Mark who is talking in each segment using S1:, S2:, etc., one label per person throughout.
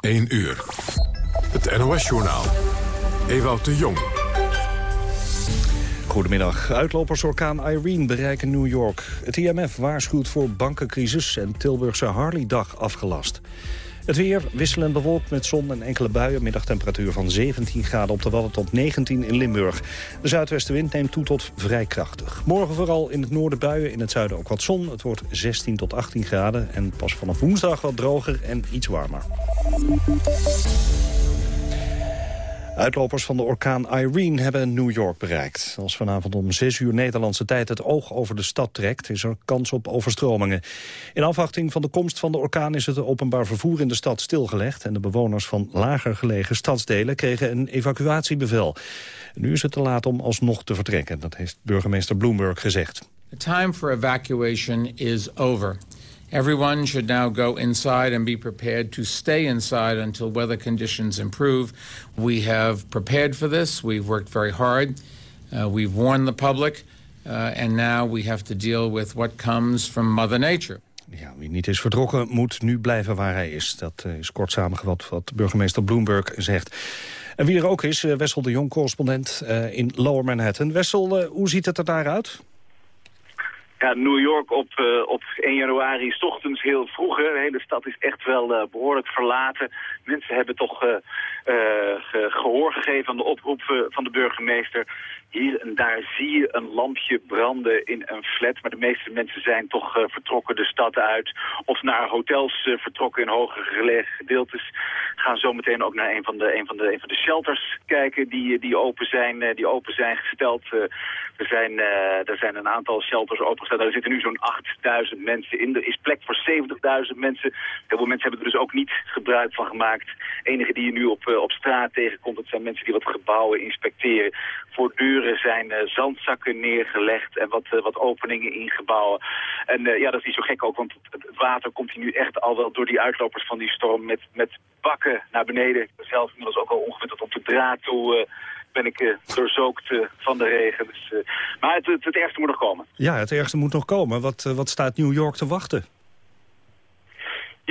S1: 1 uur. Het NOS-journaal. Ewout de Jong.
S2: Goedemiddag. Uitlopersorkaan Irene bereiken New York. Het IMF waarschuwt voor bankencrisis en Tilburgse Harley-dag afgelast. Het weer wisselend bewolkt met zon en enkele buien. Middagtemperatuur van 17 graden op de Wadden tot 19 in Limburg. De zuidwestenwind neemt toe tot vrij krachtig. Morgen vooral in het noorden buien, in het zuiden ook wat zon. Het wordt 16 tot 18 graden en pas vanaf woensdag wat droger en iets warmer. Uitlopers van de orkaan Irene hebben New York bereikt. Als vanavond om 6 uur Nederlandse tijd het oog over de stad trekt... is er kans op overstromingen. In afwachting van de komst van de orkaan is het openbaar vervoer in de stad stilgelegd... en de bewoners van lager gelegen stadsdelen kregen een evacuatiebevel. Nu is het te laat om alsnog te vertrekken, dat heeft burgemeester Bloomberg gezegd.
S3: The time for evacuation is over. Everyone should now go inside and be prepared to stay inside until weather conditions improve. We have prepared for this. We've worked very hard. Uh, we've warned the public. Uh, and now we have to deal with what comes from Mother Nature.
S2: Ja, wie niet is vertrokken moet nu blijven waar hij is. Dat uh, is kort samengevat wat burgemeester Bloomberg zegt. En wie er ook is, uh, Wessel de Jong, correspondent uh, in Lower Manhattan. Wessel, hoe ziet het er daaruit?
S4: Ja, New York op, uh, op 1 januari is ochtends heel vroeg. De hele stad is echt wel uh, behoorlijk verlaten. Mensen hebben toch ge gehoor gegeven aan de oproep van de burgemeester. Hier en daar zie je een lampje branden in een flat. Maar de meeste mensen zijn toch vertrokken de stad uit. Of naar hotels vertrokken in hoger gelegen gedeeltes. Gaan zo meteen ook naar een van de, een van de, een van de shelters kijken die, die, open, zijn, die open zijn gesteld. Er, zijn, er zijn een aantal shelters open er zitten nu zo'n 8000 mensen in. Er is plek voor 70.000 mensen. Heel veel mensen hebben er dus ook niet gebruik van gemaakt. Enige die je nu op, op straat tegenkomt, dat zijn mensen die wat gebouwen inspecteren. Voor deuren zijn uh, zandzakken neergelegd en wat, wat openingen in gebouwen. En ja, dat is niet zo gek ook, want het, water komt hier nu echt al wel door die uitlopers van die storm met, met bakken naar beneden. Zelf inmiddels ook al ongeveer tot op de draad toe ben ik uh, doorzookt uh, van de regen. Dus, uh, maar het, het, het, ergste moet nog komen.
S2: Ja, het ergste moet nog komen. Wat, wat staat New York te wachten?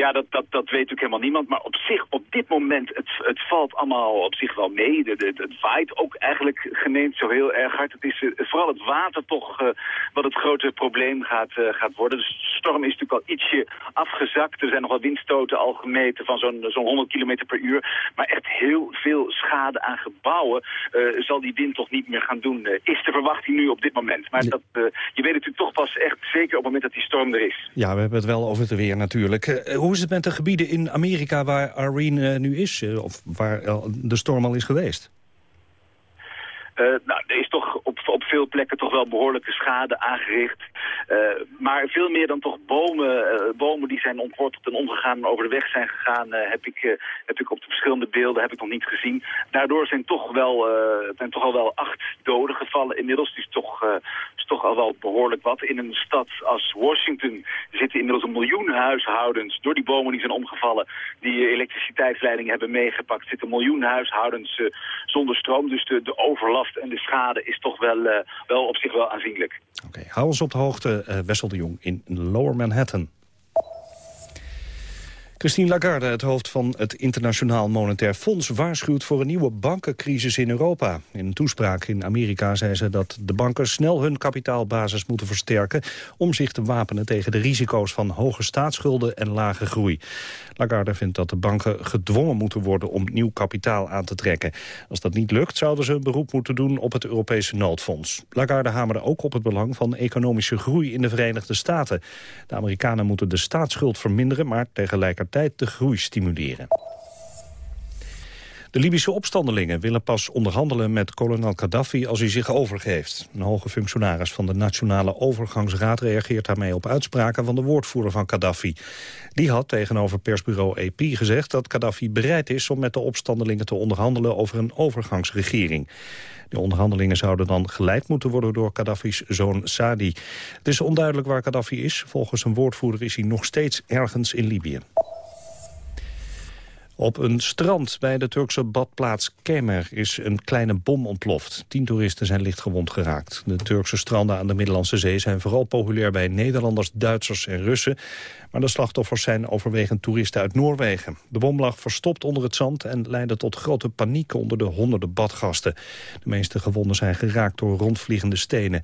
S4: Ja, dat, dat, dat weet natuurlijk helemaal niemand. Maar op zich, op dit moment, het, het valt allemaal op zich wel mee. De, de, het waait ook eigenlijk geneemd zo heel erg hard. Het is uh, vooral het water toch uh, wat het grote probleem gaat, uh, gaat worden. Dus de storm is natuurlijk al ietsje afgezakt. Er zijn nog wel windstoten al gemeten van zo'n zo'n 100 km per uur. Maar echt heel veel schade aan gebouwen zal die wind toch niet meer gaan doen. is de verwachting nu op dit moment. Maar dat, je weet het natuurlijk toch pas echt zeker op het moment dat die storm er is.
S2: Ja, we hebben het wel over het weer natuurlijk hoe is het met de gebieden in Amerika waar Irene uh, nu is? Uh, of waar uh, de storm al is geweest?
S4: Nou, er is toch op, op veel plekken toch wel behoorlijke schade aangericht. Uh, maar veel meer dan toch bomen, uh, bomen die zijn ontworteld en omgegaan en over de weg zijn gegaan, heb, ik, heb ik op de verschillende beelden heb ik nog niet gezien. Daardoor zijn toch wel, zijn toch al wel acht doden gevallen inmiddels. Dus toch, is toch al wel behoorlijk wat. In een stad als Washington zitten inmiddels een miljoen huishoudens, door die bomen die zijn omgevallen, die elektriciteitsleidingen hebben meegepakt, zitten een miljoen huishoudens zonder stroom. Dus de, de overlast en de schade is toch wel, wel op zich wel aanzienlijk.
S2: Oké, hou ons op de hoogte, uh, Wessel de Jong in Lower Manhattan. Christine Lagarde, het hoofd van het Internationaal Monetair Fonds... waarschuwt voor een nieuwe bankencrisis in Europa. In een toespraak in Amerika zei ze dat de banken snel hun kapitaalbasis moeten versterken... om zich te wapenen tegen de risico's van hoge staatsschulden en lage groei. Lagarde vindt dat de banken gedwongen moeten worden om nieuw kapitaal aan te trekken. Als dat niet lukt, zouden ze een beroep moeten doen op het Europese noodfonds. Lagarde hamerde ook op het belang van economische groei in de Verenigde Staten. De Amerikanen moeten de staatsschuld verminderen, maar tegelijkertijd de groei stimuleren. De Libische opstandelingen willen pas onderhandelen met kolonel Gaddafi als hij zich overgeeft. Een hoge functionaris van de Nationale Overgangsraad reageert daarmee op uitspraken van de woordvoerder van Gaddafi. Die had tegenover persbureau EP gezegd dat Gaddafi bereid is om met de opstandelingen te onderhandelen over een overgangsregering. De onderhandelingen zouden dan geleid moeten worden door Gaddafi's zoon Sadi. Het is onduidelijk waar Gaddafi is. Volgens een woordvoerder is hij nog steeds ergens in Libië. Op een strand bij de Turkse badplaats Kemer is een kleine bom ontploft. Tien toeristen zijn lichtgewond geraakt. De Turkse stranden aan de Middellandse Zee zijn vooral populair bij Nederlanders, Duitsers en Russen. Maar de slachtoffers zijn overwegend toeristen uit Noorwegen. De bom lag verstopt onder het zand en leidde tot grote paniek onder de honderden badgasten. De meeste gewonden zijn geraakt door rondvliegende stenen.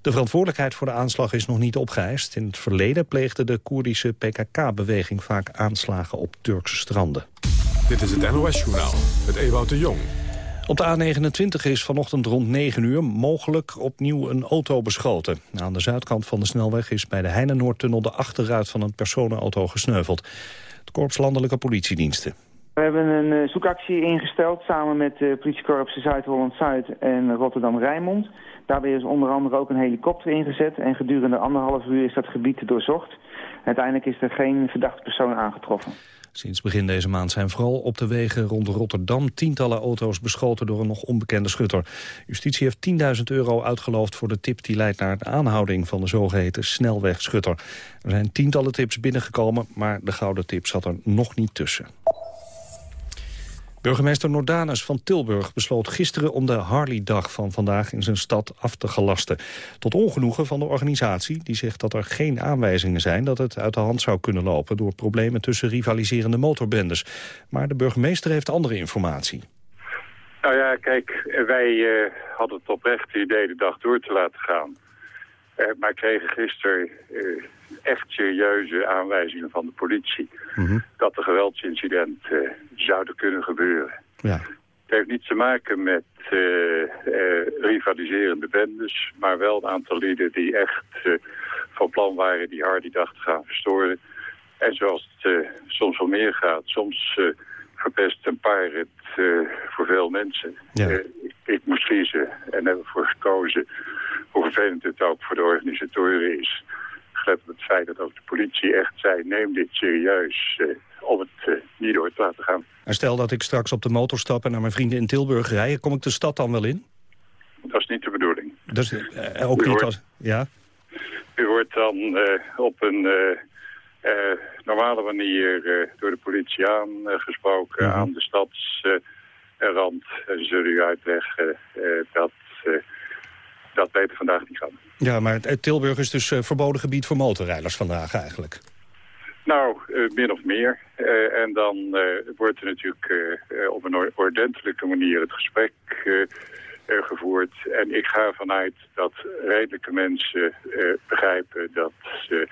S2: De verantwoordelijkheid voor de aanslag is nog niet opgeëist. In het verleden pleegde de Koerdische PKK-beweging vaak aanslagen op Turkse stranden.
S1: Dit is het NOS-journaal met Ewout de Jong.
S2: Op de A29 is vanochtend rond 9 uur mogelijk opnieuw een auto beschoten. Aan de zuidkant van de snelweg is bij de Heinenoordtunnel de achterruit van een personenauto gesneuveld. Het Korps Landelijke Politiediensten.
S5: We hebben een eh, zoekactie ingesteld samen met de politiekorpsen Zuid-Holland-Zuid en Rotterdam-Rijnmond. Daarbij is onder andere ook een helikopter ingezet en gedurende anderhalf uur is dat gebied doorzocht. Uiteindelijk is er geen verdachte persoon aangetroffen.
S2: Sinds begin deze maand zijn vooral op de wegen rond Rotterdam tientallen auto's beschoten door een nog onbekende schutter. Justitie heeft 10.000 euro uitgeloofd voor de tip die leidt naar de aanhouding van de zogeheten snelwegschutter. Er zijn tientallen tips binnengekomen, maar de gouden tip zat er nog niet tussen. Burgemeester Nordanus van Tilburg besloot gisteren om de Harley-dag van vandaag in zijn stad af te gelasten. Tot ongenoegen van de organisatie, die zegt dat er geen aanwijzingen zijn dat het uit de hand zou kunnen lopen door problemen tussen rivaliserende motorbendes. Maar de burgemeester heeft andere informatie.
S6: Nou ja, kijk, wij uh, hadden het oprechte idee de dag door te laten gaan. Uh, maar kregen gisteren uh, echt serieuze aanwijzingen van de politie... Mhm. dat er geweldsincidenten zouden kunnen gebeuren.
S2: Ja.
S6: Het heeft niets te maken met rivaliserende bendes... maar wel een aantal lieden die echt van plan waren die Hardy-dag te gaan verstoren. En zoals het soms wel meer gaat, soms verpest een paar het voor veel mensen.
S2: Ja.
S6: ik moest kiezen en hebben ervoor gekozen hoe vervelend het ook voor de organisatoren is. Het feit dat ook de politie echt zei, neem dit serieus uh, om het uh, niet door te laten gaan.
S2: En stel dat ik straks op de motor stap en naar mijn vrienden in Tilburg rij, kom ik de stad dan wel in?
S6: Dat is niet de bedoeling.
S2: Dus uh, ook u niet als... Ja?
S6: U wordt dan op een normale manier door de politie aangesproken -hmm. aan de stadsrand. en zullen u uitleggen dat dat weten vandaag niet gaan.
S2: Ja, maar Tilburg is dus uh, verboden gebied voor motorrijders vandaag eigenlijk.
S6: Nou, uh, min of meer. Uh, en dan wordt er natuurlijk op een ordentelijke manier het gesprek gevoerd. En ik ga vanuit dat redelijke mensen begrijpen dat ze,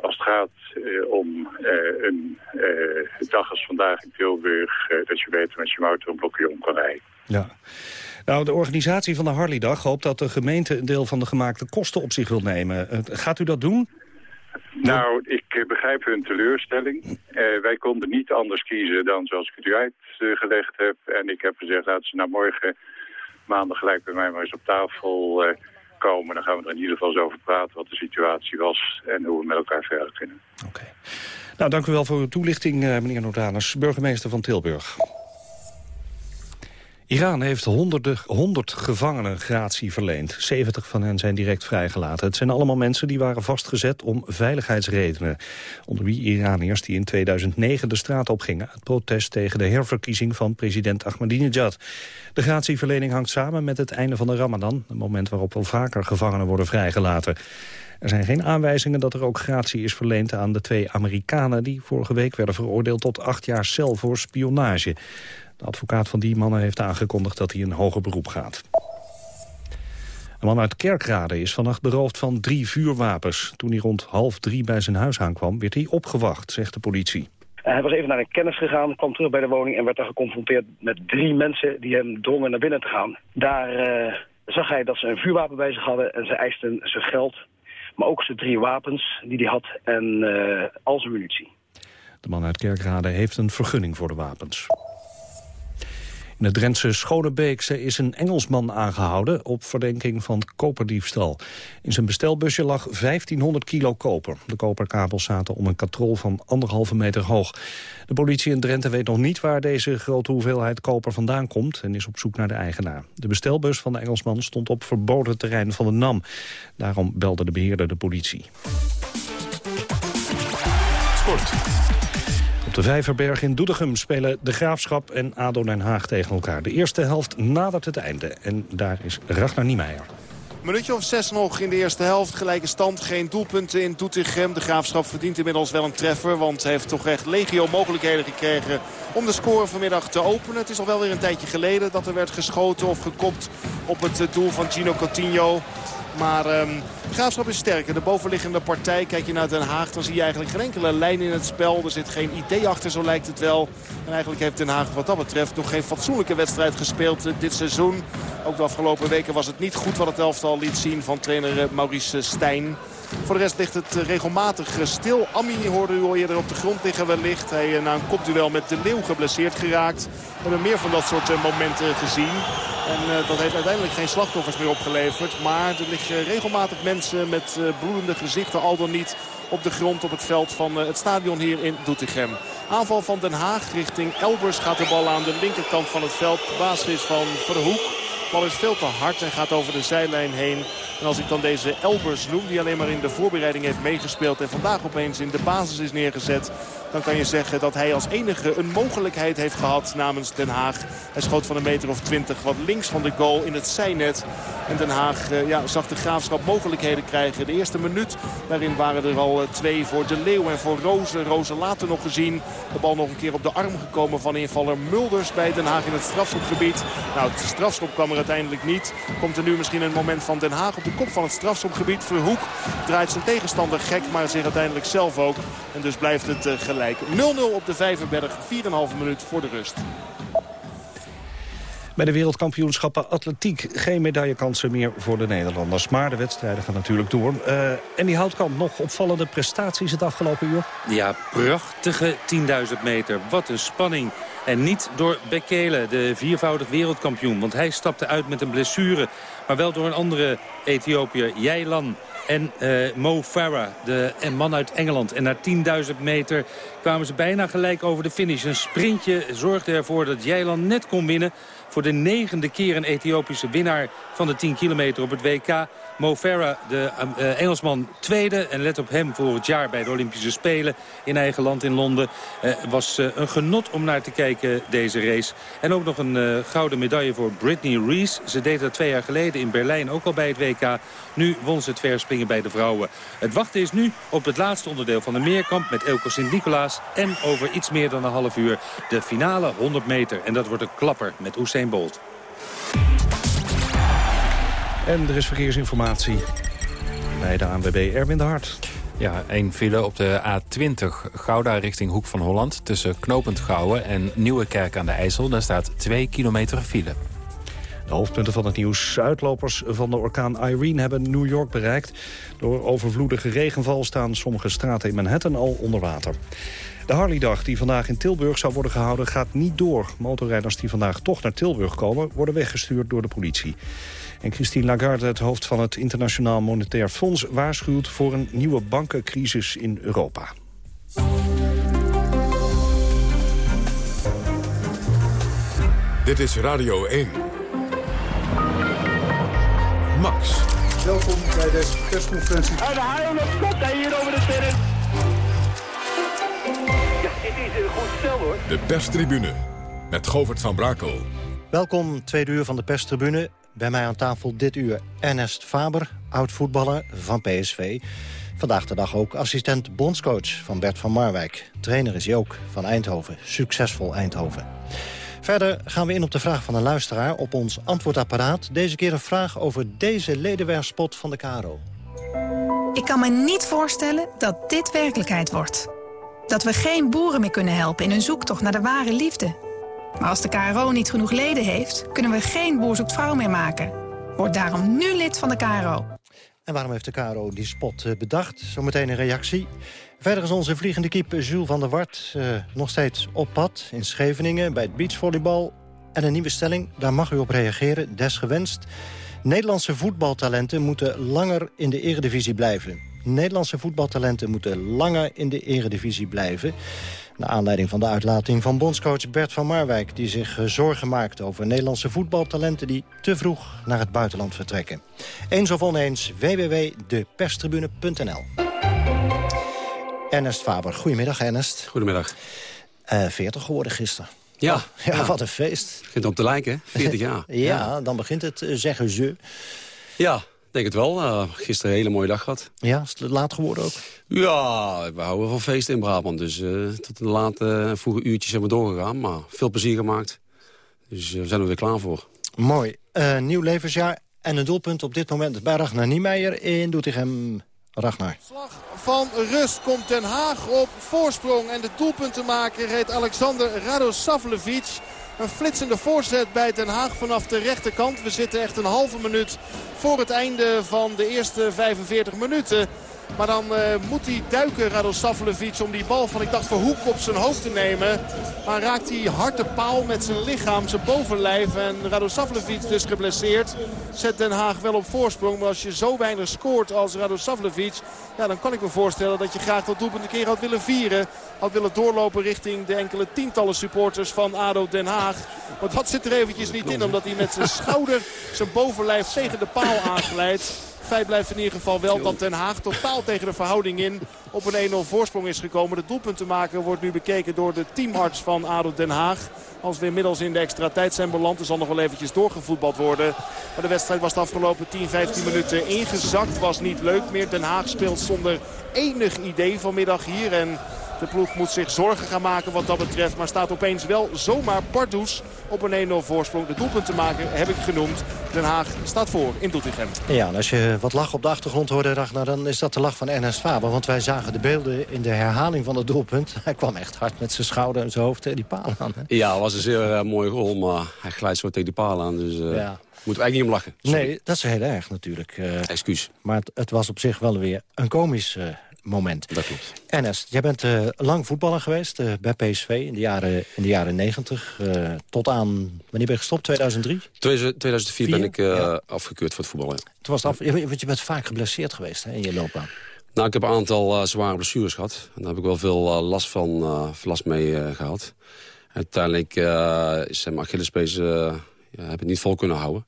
S6: als het gaat om een dag als vandaag in Tilburg... dat je weet met je auto een blokje om kan rijden.
S2: Ja. Nou, de organisatie van de Harley-dag hoopt dat de gemeente een deel van de gemaakte kosten op zich wil nemen. Gaat u dat doen?
S6: Nou, ik eh, begrijp hun teleurstelling. Uh, wij konden niet anders kiezen dan zoals ik het u uitgelegd heb. En ik heb gezegd, laten ze nou morgen maandag gelijk bij mij maar eens op tafel uh, komen. Dan gaan we er in ieder geval eens over praten wat de situatie was en hoe we met elkaar verder kunnen.
S2: Oké. Nou, dank u wel voor uw toelichting, meneer Notanus, burgemeester van Tilburg. Iran heeft honderden, honderd gevangenen gratie verleend. 70 van hen zijn direct vrijgelaten. Het zijn allemaal mensen die waren vastgezet om veiligheidsredenen. Onder wie Iraniërs die in 2009 de straat opgingen... uit protest tegen de herverkiezing van president Ahmadinejad. De gratieverlening hangt samen met het einde van de ramadan... een moment waarop wel vaker gevangenen worden vrijgelaten. Er zijn geen aanwijzingen dat er ook gratie is verleend aan de twee Amerikanen... die vorige week werden veroordeeld tot acht jaar cel voor spionage. De advocaat van die mannen heeft aangekondigd dat hij een hoger beroep gaat. Een man uit Kerkrade is vannacht beroofd van drie vuurwapens. Toen hij rond half drie bij zijn huis aankwam, werd hij opgewacht, zegt de politie.
S7: Hij was even naar een kennis gegaan, kwam terug bij de woning... en werd daar geconfronteerd met drie mensen die hem drongen naar binnen te gaan. Daar uh, zag hij dat ze een vuurwapen bij zich hadden en ze eisten zijn geld... maar ook zijn drie wapens die hij had en uh, al zijn munitie.
S2: De man uit Kerkrade heeft een vergunning voor de wapens. In het Drentse Schonebeekse is een Engelsman aangehouden op verdenking van koperdiefstal. In zijn bestelbusje lag 1500 kilo koper. De koperkabels zaten om een katrol van anderhalve meter hoog. De politie in Drenthe weet nog niet waar deze grote hoeveelheid koper vandaan komt en is op zoek naar de eigenaar. De bestelbus van de Engelsman stond op verboden terrein van de NAM. Daarom belde de beheerder de politie.
S1: Sport.
S2: De Vijverberg in Doetinchem spelen de Graafschap en ADO Den Haag tegen elkaar. De eerste helft nadert het einde en daar is Ragnar Niemeyer.
S8: Minuutje of zes nog in de eerste helft. Gelijke stand, geen doelpunten in Doetinchem. De Graafschap verdient inmiddels wel een treffer. Want heeft toch echt legio mogelijkheden gekregen om de score vanmiddag te openen. Het is al wel weer een tijdje geleden dat er werd geschoten of gekopt op het doel van Gino Coutinho. Maar um, Graafschap is sterker. De bovenliggende partij, kijk je naar Den Haag, dan zie je eigenlijk geen enkele lijn in het spel. Er zit geen idee achter, zo lijkt het wel. En eigenlijk heeft Den Haag wat dat betreft nog geen fatsoenlijke wedstrijd gespeeld eh, dit seizoen. Ook de afgelopen weken was het niet goed wat het elftal liet zien van trainer eh, Maurice Stijn. Voor de rest ligt het eh, regelmatig stil. Ami hoorde u al eerder op de grond liggen wellicht. Hij na een kopduel met de Leeuw geblesseerd geraakt. We hebben meer van dat soort momenten gezien. En dat heeft uiteindelijk geen slachtoffers meer opgeleverd. Maar er liggen regelmatig mensen met bloedende gezichten al dan niet op de grond op het veld van het stadion hier in Doetinchem. Aanval van Den Haag richting Elbers gaat de bal aan de linkerkant van het veld. De basis is van Verhoek. Bal is veel te hard en gaat over de zijlijn heen. En als ik dan deze Elbers noem, die alleen maar in de voorbereiding heeft meegespeeld... en vandaag opeens in de basis is neergezet... dan kan je zeggen dat hij als enige een mogelijkheid heeft gehad namens Den Haag. Hij schoot van een meter of twintig wat links van de goal in het zijnet. En Den Haag eh, ja, zag de Graafschap mogelijkheden krijgen. De eerste minuut, daarin waren er al eh, twee voor De Leeuw en voor Rozen. Rozen later nog gezien. De bal nog een keer op de arm gekomen van invaller Mulders bij Den Haag in het strafschopgebied. Nou, het strafschop kwam er uiteindelijk niet. Komt er nu misschien een moment van Den Haag op de kop van het strafschopgebied. Verhoek draait zijn tegenstander gek, maar zich uiteindelijk zelf ook. En dus blijft het uh, gelijk. 0-0 op de Vijverberg, 4,5 minuut voor de rust.
S2: Bij de wereldkampioenschappen atletiek geen medaillekansen meer voor de Nederlanders. Maar de wedstrijden gaan natuurlijk door. Uh, en die Houtkamp, nog opvallende prestaties het afgelopen uur?
S9: Ja, prachtige 10.000 meter. Wat een spanning. En niet door Bekele, de viervoudig wereldkampioen. Want hij stapte uit met een blessure. Maar wel door een andere Ethiopiër, Jailan. En uh, Mo Farah, de man uit Engeland. En na 10.000 meter kwamen ze bijna gelijk over de finish. Een sprintje zorgde ervoor dat Jailan net kon winnen voor de negende keer een Ethiopische winnaar van de 10 kilometer op het WK. Mo Farah, de uh, Engelsman, tweede. En let op hem voor het jaar bij de Olympische Spelen in eigen land in Londen. Uh, was een genot om naar te kijken deze race. En ook nog een gouden medaille voor Britney Rees. Ze deed dat twee jaar geleden in Berlijn ook al bij het WK. Nu won ze het verspringen bij de vrouwen. Het wachten is nu op het laatste onderdeel van de meerkamp met Elko Sint-Nicolaas. En over iets meer dan een half uur de finale 100 meter. En dat wordt een klapper met Usain Bolt.
S2: En er is verkeersinformatie bij de ANWB Erwin de Hart.
S10: Ja, één file op de A20 Gouda richting Hoek van Holland... tussen Knopend Gouwen en Nieuwekerk aan de IJssel. Daar staat 2 kilometer file.
S2: De hoofdpunten van het nieuws. Uitlopers van de orkaan Irene hebben New York bereikt. Door overvloedige regenval staan sommige straten in Manhattan al onder water. De Harley-dag die vandaag in Tilburg zou worden gehouden gaat niet door. Motorrijders die vandaag toch naar Tilburg komen... worden weggestuurd door de politie. En Christine Lagarde, het hoofd van het Internationaal Monetair Fonds... waarschuwt voor een nieuwe bankencrisis in Europa.
S1: Dit is Radio 1. Max.
S11: Welkom bij deze persconferentie.
S12: En de haal op hij hier over de terrein. Dit is een goed stel hoor.
S1: De perstribune met Govert van Brakel.
S13: Welkom, tweede uur van de perstribune. Bij mij aan tafel dit uur Ernest Faber, oud-voetballer van PSV. Vandaag de dag ook assistent bondscoach van Bert van Marwijk. Trainer is hij ook van Eindhoven, succesvol Eindhoven. Verder gaan we in op de vraag van een luisteraar op ons antwoordapparaat. Deze keer een vraag over deze ledenwerfspot van de KRO.
S14: Ik kan me niet voorstellen dat dit werkelijkheid wordt. Dat we geen boeren meer kunnen helpen in hun zoektocht naar de ware liefde. Maar als de KRO niet genoeg leden heeft, kunnen we geen boer zoekt vrouw meer maken. Word daarom nu lid van de KRO.
S13: En waarom heeft de KRO die spot eh, bedacht? Zometeen een reactie. Verder is onze vliegende kiep Jules van der Wart uh, nog steeds op pad in Scheveningen bij het beachvolleybal. En een nieuwe stelling, daar mag u op reageren, desgewenst. Nederlandse voetbaltalenten moeten langer in de eredivisie blijven. Nederlandse voetbaltalenten moeten langer in de eredivisie blijven. Naar aanleiding van de uitlating van bondscoach Bert van Marwijk... die zich eh, zorgen maakt over Nederlandse voetbaltalenten... die te vroeg naar het buitenland vertrekken. Eens of oneens, www.deperstribune.nl. Ernest Faber, goedemiddag Ernest.
S10: Goedemiddag.
S13: Uh, 40 geworden gisteren.
S15: Ja.
S13: Oh, ja, wat een feest.
S15: Begint op te lijken, 40 jaar.
S13: ja, ja, dan begint het, zeggen ze.
S15: Ja, denk het wel. Uh, gisteren een hele mooie dag gehad.
S13: Ja, is het laat geworden ook?
S15: Ja, we houden van feesten in Brabant. Dus uh, tot de late vroege uurtjes zijn we doorgegaan. Maar veel plezier gemaakt. Dus uh, we zijn er weer klaar voor.
S13: Mooi. nieuw levensjaar en een doelpunt op dit moment bij Ragnar Niemeyer in Doetinchem. Ragnar.
S8: Slag van rust komt Den Haag op voorsprong. En de doelpuntenmaker heet Alexander Radosavljevic. Een flitsende voorzet bij Den Haag vanaf de rechterkant. We zitten echt een halve minuut voor het einde van de eerste 45 minuten. Maar dan uh, moet hij duiken, Radosavljevic, om die bal van, ik dacht, Verhoek op zijn hoofd te nemen. Maar raakt hij hard de paal met zijn lichaam, zijn bovenlijf. En Radosavljevic dus geblesseerd. Zet Den Haag wel op voorsprong. Maar als je zo weinig scoort als Radosavljevic... Ja, dan kan ik me voorstellen dat je graag dat doelpunt een keer had willen vieren. Had willen doorlopen richting de enkele tientallen supporters van ADO Den Haag. Maar dat zit er eventjes niet in, omdat hij met zijn schouder zijn bovenlijf tegen de paal aanglijdt. Feit blijft in ieder geval wel dat Den Haag totaal tegen de verhouding in op een 1-0 voorsprong is gekomen. De doelpuntenmaker wordt nu bekeken door de teamarts van ADO Den Haag. Als we inmiddels in de extra tijd zijn beland, er zal nog wel eventjes doorgevoetbald worden. Maar de wedstrijd was de afgelopen 10, 15 minuten ingezakt. Was niet leuk meer. Den Haag speelt zonder enig idee vanmiddag hier. En de ploeg moet zich zorgen gaan maken wat dat betreft. Maar staat opeens wel zomaar Pardoes op een 1-0 voorsprong. De doelpunten maken heb ik genoemd. Den Haag staat voor in Doetinchem.
S13: Ja, en als je wat lach op de achtergrond hoorde, Ragnar, dan is dat de lach van Ernest Faber. Want wij zagen de beelden in de herhaling van het doelpunt. Hij kwam echt hard met zijn schouder en zijn hoofd tegen die paal aan. Hè?
S15: Ja, het was een zeer uh, mooie rol, maar hij glijdt zo tegen die paal aan. Dus uh, ja. moeten we eigenlijk niet om lachen.
S13: Sorry. Nee, dat is heel erg natuurlijk. Uh,
S15: Excuus.
S13: Maar het, het, was op zich wel weer een komisch moment.
S15: Dat klopt.
S13: Ernest, jij bent uh, lang voetballer geweest uh, bij PSV in de jaren, in de jaren 90. Uh, tot aan, wanneer ben je gestopt? 2003?
S15: 2004 Vier? ben ik ja. afgekeurd voor het voetballen.
S13: Toen was het af, want je bent vaak geblesseerd geweest hè, in je loopbaan.
S15: Nou, ik heb een aantal zware blessures gehad. En daar heb ik wel veel last van last mee gehad. Uiteindelijk is mijn Achillespees heb ik niet vol kunnen houden.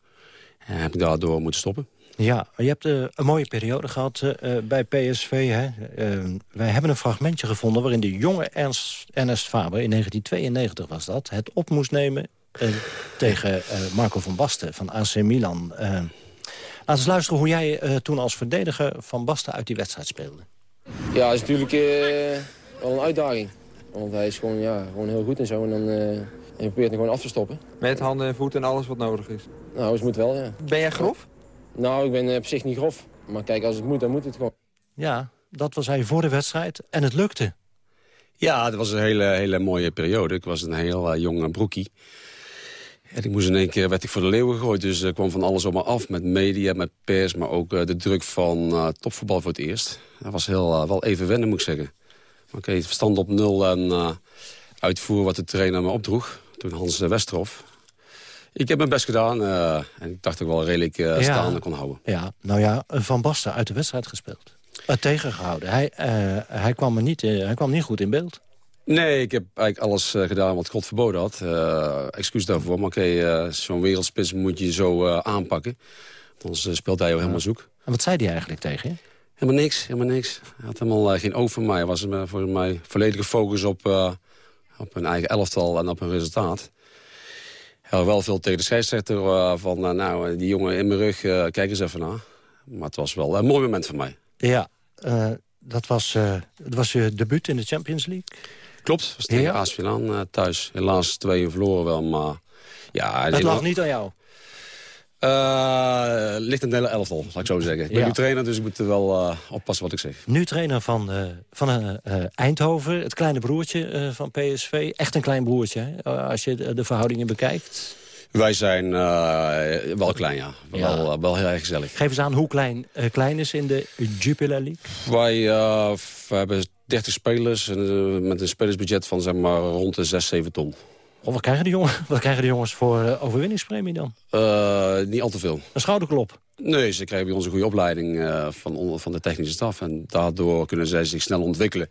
S15: En heb ik daardoor moeten stoppen.
S13: Ja, je hebt uh, een mooie periode gehad uh, bij PSV. Hè? Uh, wij hebben een fragmentje gevonden waarin de jonge Ernst, Ernest Faber... in 1992 was dat, het op moest nemen tegen Marco van Basten van AC Milan. laten we eens luisteren hoe jij toen als verdediger van Basten uit die wedstrijd speelde.
S16: Ja, dat is natuurlijk wel een uitdaging. Want hij is gewoon, ja, gewoon heel goed en zo. En dan en je probeert hem gewoon af te stoppen.
S17: Met handen en voeten en alles wat nodig is?
S16: Nou, het moet wel, ja.
S17: Ben jij grof?
S16: Nou, ik ben op zich niet grof. Maar kijk, als het moet, dan moet het gewoon.
S13: Ja, dat was hij voor de wedstrijd en het lukte.
S15: Ja, het was een hele, hele mooie periode. Ik was een heel uh, jong broekie. En ik moest in één keer, werd ik voor de leeuwen gegooid. Dus er kwam van alles op me af. Met media, met pers, maar ook uh, de druk van uh, topvoetbal voor het eerst. Dat was heel, wel even wennen, moet ik zeggen. Maar oké, okay, verstand op nul en uitvoeren wat de trainer me opdroeg. Toen Hans Westerhof. Ik heb mijn best gedaan uh, en ik dacht dat ik wel redelijk uh, ja. staande kon houden.
S13: Ja, nou ja, Van Basten uit de wedstrijd gespeeld. Uh, tegengehouden. Hij, hij, kwam er niet, hij kwam niet goed in beeld.
S15: Nee, ik heb eigenlijk alles gedaan wat God verboden had. excuus daarvoor, maar oké, zo'n wereldspits moet je zo aanpakken. Anders speelt hij ook helemaal zoek.
S13: En wat zei hij eigenlijk tegen je?
S15: Helemaal niks, helemaal niks. Hij had helemaal geen oog voor mij. Hij was voor mij volledige focus op, op een eigen elftal en op een resultaat. Wel veel tegen de scheidsrechter uh, van, uh, nou, die jongen in mijn rug, kijk eens even naar. Maar het was wel een mooi moment voor mij.
S13: Ja, dat, was, dat was je debuut in de Champions League?
S15: Klopt, was tegen ja. Thuis. Helaas twee verloren wel, maar... Ja,
S13: het lag niet aan jou?
S15: Uh, ligt een hele elftal, laat ik zo zeggen. Ik ben ja. nu trainer, dus ik moet wel uh, oppassen wat ik zeg.
S13: Nu trainer van, uh, van Eindhoven, het kleine broertje van PSV. Echt een klein broertje, hè? als je de, de, verhoudingen bekijkt.
S15: Wij zijn wel klein, ja. ja. Wel, wel heel erg gezellig.
S13: Geef eens aan hoe klein, klein is in de Jupiler League.
S15: Wij hebben 30 spelers met een spelersbudget van zeg maar, rond de 6, 7 ton.
S13: Oh, wat, krijgen de jongens, wat krijgen de jongens voor uh, overwinningspremie dan?
S15: Uh, niet al te veel.
S13: Een schouderklop?
S15: Nee, ze krijgen bij ons een goede opleiding uh, van, van de technische staf. En daardoor kunnen zij zich snel ontwikkelen.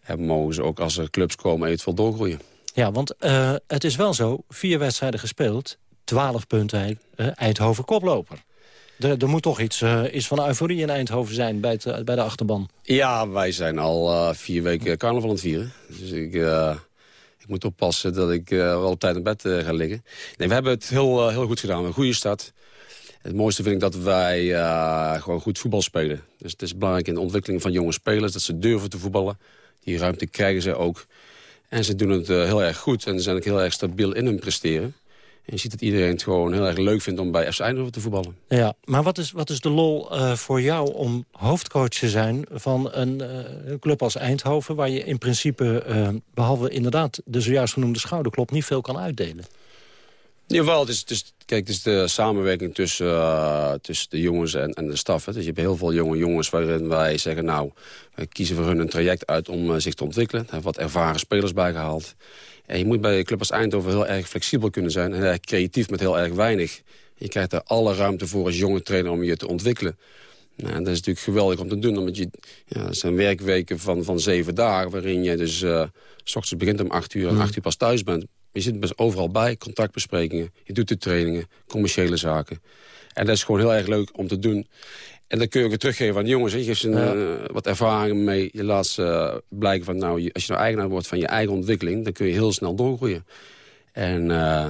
S15: En mogen ze ook als er clubs komen eventueel doorgroeien.
S13: Ja, want het is wel zo. Vier wedstrijden gespeeld. 12 punten Eindhoven koploper. Er, er, moet toch iets, iets van euforie in Eindhoven zijn bij, het, bij de achterban.
S15: Ja, wij zijn al vier weken carnaval aan het vieren. Dus ik ik moet oppassen dat ik uh, wel op tijd in bed ga liggen. Nee, we hebben het heel, heel goed gedaan. Een goede start. Het mooiste vind ik dat wij gewoon goed voetbal spelen. Dus het is belangrijk in de ontwikkeling van jonge spelers... dat ze durven te voetballen. Die ruimte krijgen ze ook. En ze doen het heel erg goed en ze zijn ook heel erg stabiel in hun presteren. En je ziet dat iedereen het gewoon heel erg leuk vindt om bij FC Eindhoven te voetballen.
S13: Ja, maar wat is, wat is de lol uh, voor jou om hoofdcoach te zijn van een, uh, een, club als Eindhoven... waar je in principe, uh, behalve inderdaad de zojuist genoemde schouderklop... niet veel kan uitdelen?
S15: Jawel, het is, het is, kijk, het is de samenwerking tussen, tussen de jongens en, en de staf. Hè. Dus je hebt heel veel jonge jongens waarin wij zeggen... nou, wij kiezen voor hun een traject uit om zich te ontwikkelen. Daar hebben wat ervaren spelers bijgehaald. En je moet bij een club als Eindhoven heel erg flexibel kunnen zijn... en erg creatief met heel erg weinig. Je krijgt er alle ruimte voor als jonge trainer om je te ontwikkelen. Nou, dat is natuurlijk geweldig om te doen. Omdat je, ja, zijn werkweken van, van zeven dagen... waarin je dus uh, s ochtends begint om acht uur en mm. acht uur pas thuis bent. Je zit best overal bij, contactbesprekingen. Je doet de trainingen, commerciële zaken. En dat is gewoon heel erg leuk om te doen. En dan kun je ook weer teruggeven aan de jongens. Je geeft ze uh, wat ervaring mee. Je laat ze uh, blijken van, nou, als je nou eigenaar wordt van je eigen ontwikkeling... dan kun je heel snel doorgroeien. En uh,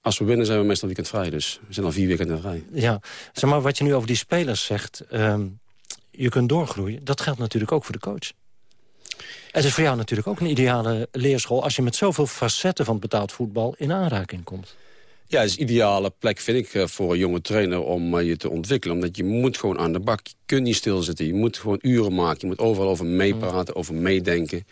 S15: als we winnen zijn we meestal weekend vrij. Dus we zijn al vier weekenden vrij.
S13: Ja, zeg maar wat je nu over die spelers zegt... Um, je kunt doorgroeien. Dat geldt natuurlijk ook voor de coach. Het is voor jou natuurlijk ook een ideale leerschool... als je met zoveel facetten van betaald voetbal in aanraking komt.
S15: Ja, het is een ideale plek, vind ik, eh, voor een jonge trainer om eh, je te ontwikkelen. Omdat je moet gewoon aan de bak. Je kunt niet stilzitten. Je moet gewoon uren maken. Je moet overal over meepraten, over meedenken.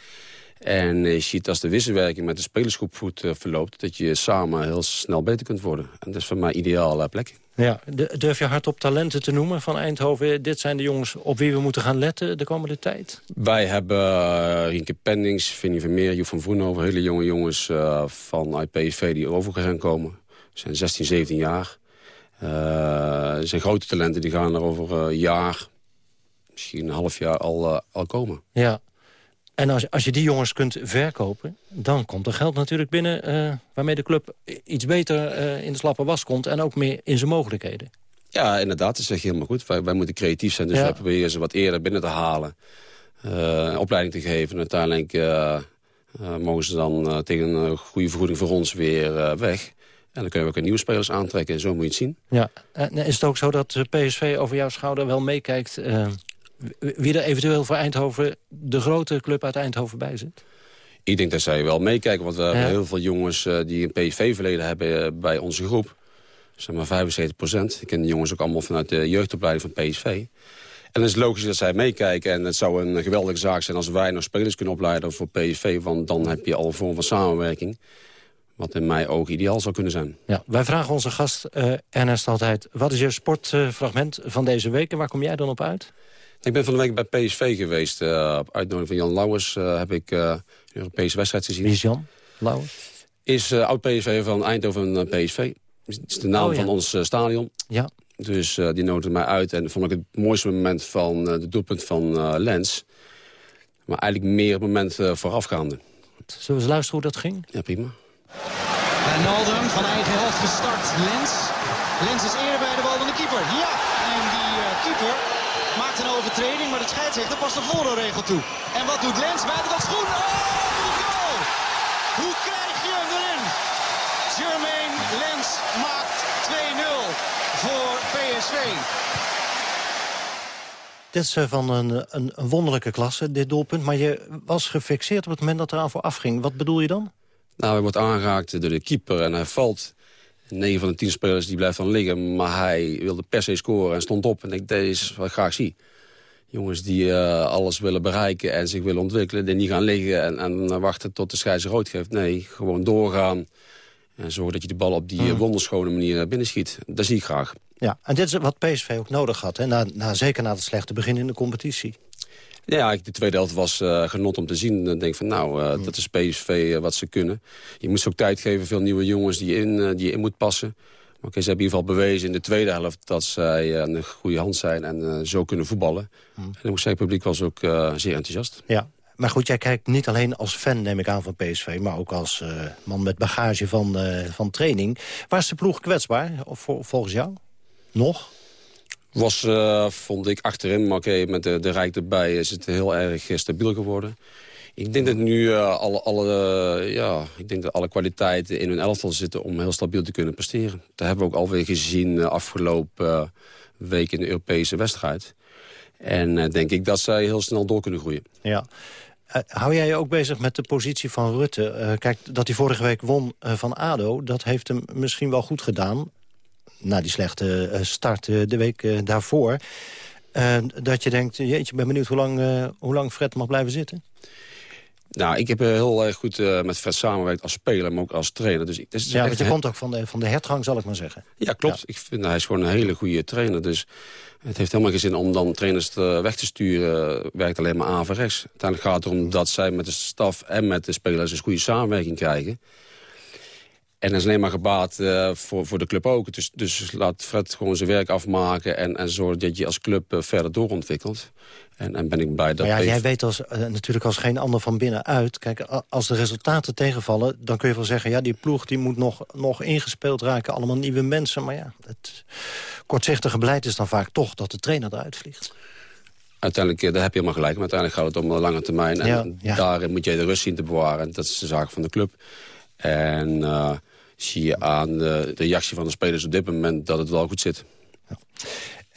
S15: En je ziet als de wisselwerking met de spelersgroep goed verloopt... dat je samen heel snel beter kunt worden. En dat is voor mij een ideale plek.
S13: Ja, durf je hardop talenten te noemen van Eindhoven? Dit zijn de jongens op wie we moeten gaan letten de komende tijd?
S15: Wij hebben uh, Rienke Pendings, Vinnie Vermeer, Joep van Vroenhoven... hele jonge jongens uh, van IPV die over gaan komen zijn 16, 17 jaar. Uh, zijn grote talenten die gaan er over een jaar, misschien een half jaar al, uh, al komen.
S13: Ja, en als, als je die jongens kunt verkopen, dan komt er geld natuurlijk binnen... Uh, waarmee de club iets beter in de slappe was komt en ook meer in zijn mogelijkheden.
S15: Ja, inderdaad, dat zeg je helemaal goed. Wij, wij moeten creatief zijn, dus ja. wij proberen ze wat eerder binnen te halen. opleiding te geven en uiteindelijk... mogen ze dan tegen een goede vergoeding voor ons weer weg. En dan kunnen we ook nieuwe spelers aantrekken. En zo moet je het zien.
S13: Ja. En is het ook zo dat PSV over jouw schouder wel meekijkt... Uh, wie er eventueel voor Eindhoven de grote club uit Eindhoven bij zit?
S15: Ik denk dat zij wel meekijken. Want we hebben heel veel jongens uh, die een PSV-verleden hebben uh, bij onze groep. Zeg maar 75 procent. Ik ken de jongens ook allemaal vanuit de jeugdopleiding van PSV. En het is logisch dat zij meekijken. En het zou een geweldige zaak zijn als wij nog spelers kunnen opleiden voor PSV. Want dan heb je al een vorm van samenwerking. Wat in mijn ogen ideaal zou kunnen zijn.
S13: Ja, wij vragen onze gast uh, Ernest altijd... wat is je sportfragment uh, van deze week en waar kom jij dan op uit?
S15: Ik ben van de week bij PSV geweest. Uh, op uitnodiging van Jan Lauwers heb ik een Europese wedstrijd gezien.
S13: Wie is Jan Lauwers?
S15: Is oud-PSV van Eindhoven PSV. Dat is de naam oh, ja. van ons stadion.
S13: Ja.
S15: Dus die nodigde mij uit. En vond ik het mooiste moment van de doelpunt van Lens. Maar eigenlijk meer het moment voorafgaande.
S13: Zullen we eens luisteren hoe dat ging?
S15: Ja, prima.
S18: Wijnaldum van eigen helft gestart. Lens. Lens is eerder bij de bal dan de keeper. Ja, en die uh, keeper maakt een overtreding, maar de scheidsrechter past de voordeelregel toe. En wat doet Lens? Buitenkant schoen. Oh, goal! Hoe krijg je hem erin? Jermaine Lens maakt 2-0 voor PSV.
S13: Dit is van een, een, een, wonderlijke klasse, dit doelpunt. Maar je was gefixeerd op het moment dat eraan voor afging. Wat bedoel je dan?
S15: Nou, hij wordt aangeraakt door de keeper en hij valt. 9 van de 10 spelers die blijft dan liggen. Maar hij wilde per se scoren en stond op. En ik, dat is wat ik graag zie. Jongens die uh, alles willen bereiken en zich willen ontwikkelen. Die niet gaan liggen en, en wachten tot de scheidsrechter rood geeft. Nee, gewoon doorgaan. En zorgen dat je de bal op die mm. wonderschone manier naar binnen schiet. Dat zie ik graag.
S13: Ja, en dit is wat PSV ook nodig had. Hè? Na, na, zeker na het slechte begin in de competitie.
S15: Ja, de tweede helft was uh, genot om te zien. Dan denk ik van, nou, uh, dat is PSV uh, wat ze kunnen. Je moet ze ook tijd geven, veel nieuwe jongens die, in, die je in moet passen. Maar okay, ze hebben in ieder geval bewezen in de tweede helft... dat zij een goede hand zijn en zo kunnen voetballen. Mm. En ik moet zeggen, het publiek was ook zeer enthousiast.
S13: Ja, maar goed, jij kijkt niet alleen als fan, neem ik aan, van PSV... maar ook als man met bagage van, van training. Waar is de ploeg kwetsbaar, of, volgens jou? Nog?
S15: Was, uh, vond ik, achterin, maar oké, met de, de Rijk erbij is het heel erg stabiel geworden. Ik denk dat nu uh, alle, alle, ja, ik denk dat alle kwaliteiten in hun elftal zitten om heel stabiel te kunnen presteren. Dat hebben we ook alweer gezien afgelopen week in de Europese wedstrijd. En denk ik dat zij heel snel door kunnen groeien.
S13: Ja. hou jij je ook bezig met de positie van Rutte? kijk, dat hij vorige week won van ADO, dat heeft hem misschien wel goed gedaan. Na die slechte start de week daarvoor. dat je denkt, jeetje, ben benieuwd hoe lang, hoe lang Fred mag blijven zitten?
S15: Nou, ik heb heel erg goed uh, met Fred samengewerkt als speler, maar ook als trainer. Dus,
S13: dus ja, want je komt ook van de, van de hertgang, zal ik maar zeggen.
S15: Ja, klopt. Ik vind hij is gewoon een hele goede trainer. Dus het heeft helemaal geen zin om dan trainers te, weg te sturen. Werkt alleen maar aan van rechts. Uiteindelijk gaat het erom dat zij met de staf en met de spelers een goede samenwerking krijgen. En dat is alleen maar gebaat uh, voor, voor de club ook. Dus, dus laat Fred gewoon zijn werk afmaken... en, en zorg dat je als club uh, verder doorontwikkelt. En, en ben ik blij dat...
S13: Maar ja, jij weet als, uh, natuurlijk als geen ander van binnenuit... Kijk, als de resultaten tegenvallen, dan kun je wel zeggen... ja, die ploeg die moet nog, nog ingespeeld raken, allemaal nieuwe mensen. Maar ja, het kortzichtige beleid is dan vaak toch dat de trainer eruit vliegt.
S15: Uiteindelijk, daar heb je helemaal gelijk. Maar uiteindelijk gaat het om de lange termijn. En ja, ja. daar moet je de rust zien te bewaren. En dat is de zaak van de club. En zie je aan de, de reactie van de spelers op dit moment dat het wel goed zit. Ja.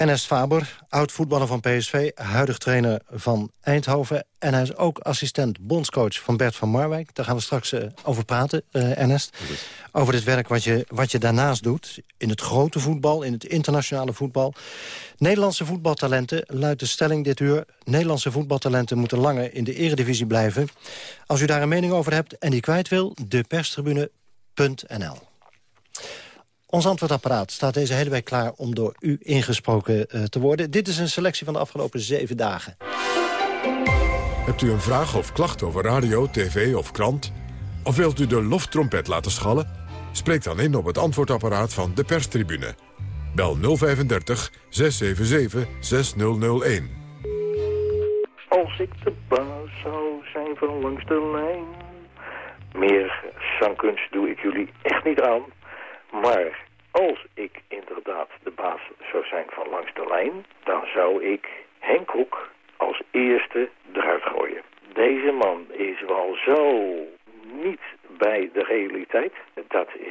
S13: Ernest Faber, oud-voetballer van PSV, huidig trainer van Eindhoven... en hij is ook assistent bondscoach van Bert van Marwijk. Daar gaan we straks uh, over praten, uh, Ernest. Over dit werk wat je, wat je daarnaast doet. In het grote voetbal, in het internationale voetbal. Nederlandse voetbaltalenten, luidt de stelling dit uur... Nederlandse voetbaltalenten moeten langer in de eredivisie blijven. Als u daar een mening over hebt en die kwijt wil... de perstribune ons antwoordapparaat staat deze hele week klaar om door u ingesproken uh, te worden. Dit is een selectie van de afgelopen zeven dagen.
S1: Hebt u een vraag of klacht over radio, tv of krant? Of wilt u de loftrompet laten schallen? Spreek dan in op het antwoordapparaat van de perstribune. Bel 035 677 6001.
S19: Als ik de baas zou zijn van langs de lijn meer zangkunst doe ik jullie echt niet aan. Maar als ik inderdaad de baas zou zijn van langs de lijn... dan zou ik Henk Koek als eerste eruit gooien. Deze man is wel zo niet bij de realiteit... dat, uh,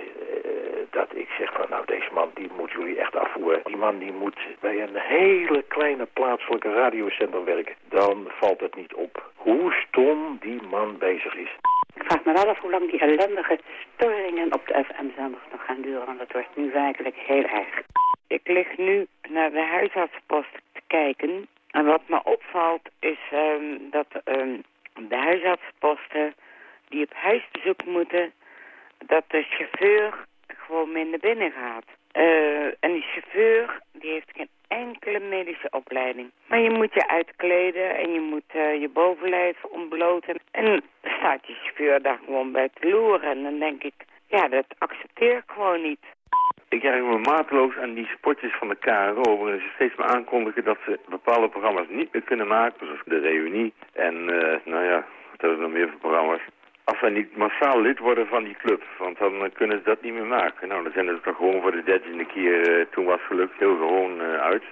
S19: dat ik zeg van nou deze man die moet jullie echt afvoeren. Die man die moet bij een hele kleine plaatselijke radiocenter werken. Dan valt het niet op hoe stom die man bezig is.
S20: Ik vraag me wel af hoe lang die ellendige storingen op de FM-zenders nog gaan duren, want dat wordt nu werkelijk heel erg. Ik lig nu naar de huisartspost te kijken. En wat me opvalt is um, dat um, de huisartsposten die op huisbezoek moeten, dat de chauffeur gewoon minder binnen gaat. Uh, en die chauffeur die heeft geen enkele medische opleiding. Maar je moet je uitkleden en je moet uh, je bovenlijf ontbloten. En staat je chauffeur daar gewoon bij te loeren. En dan denk ik, ja, dat accepteer ik gewoon niet.
S19: Ik krijg me mateloos aan die spotjes van de KRO... waarin ze steeds maar aankondigen dat ze bepaalde programma's niet meer kunnen maken. Zoals de reunie en, uh, nou ja, wat hebben we nog meer voor programma's als wij niet massaal lid worden van die club. Want dan kunnen ze dat niet meer maken. Nou, dan zijn ze toch gewoon voor de dertiende keer, uh, toen was gelukt, heel gewoon uh, uit.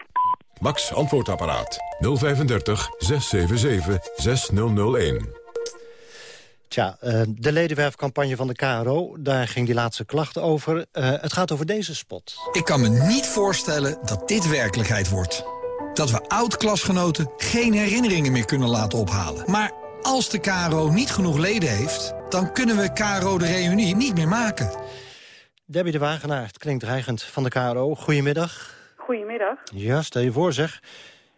S1: Max Antwoordapparaat 035 677 6001.
S13: Tja, de ledenwerfcampagne van de KRO, daar ging die laatste klacht over. het gaat over deze spot.
S21: Ik kan me niet voorstellen dat dit werkelijkheid wordt. Dat we oud-klasgenoten geen herinneringen meer kunnen laten ophalen. Maar als de KRO niet genoeg leden heeft, dan kunnen we KRO de reunie niet meer maken.
S13: Debbie de Wagenaar, het klinkt dreigend van de KRO. Goedemiddag.
S22: Goedemiddag.
S13: Ja, stel je voor zeg.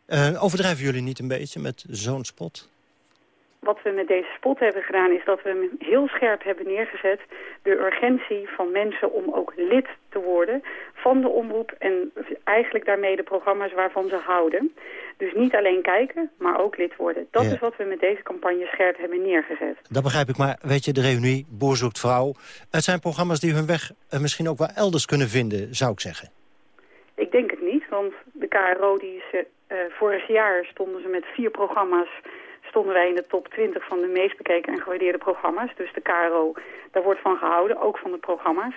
S13: Uh, overdrijven jullie niet een beetje met zo'n spot?
S22: Wat we met deze spot hebben gedaan is dat we hem heel scherp hebben neergezet... de urgentie van mensen om ook lid te worden van de omroep... en eigenlijk daarmee de programma's waarvan ze houden. Dus niet alleen kijken, maar ook lid worden. Dat is wat we met deze campagne scherp hebben neergezet.
S13: Dat begrijp ik, maar weet je, de reunie, Boer zoekt vrouw... het zijn programma's die hun weg uh, misschien ook wel elders kunnen vinden, zou ik zeggen.
S22: Ik denk het niet, want de KRO die is... Uh, vorig jaar stonden ze met vier programma's stonden wij in de top 20 van de meest bekeken en gewaardeerde programma's. Dus de KRO, daar wordt van gehouden, ook van de programma's.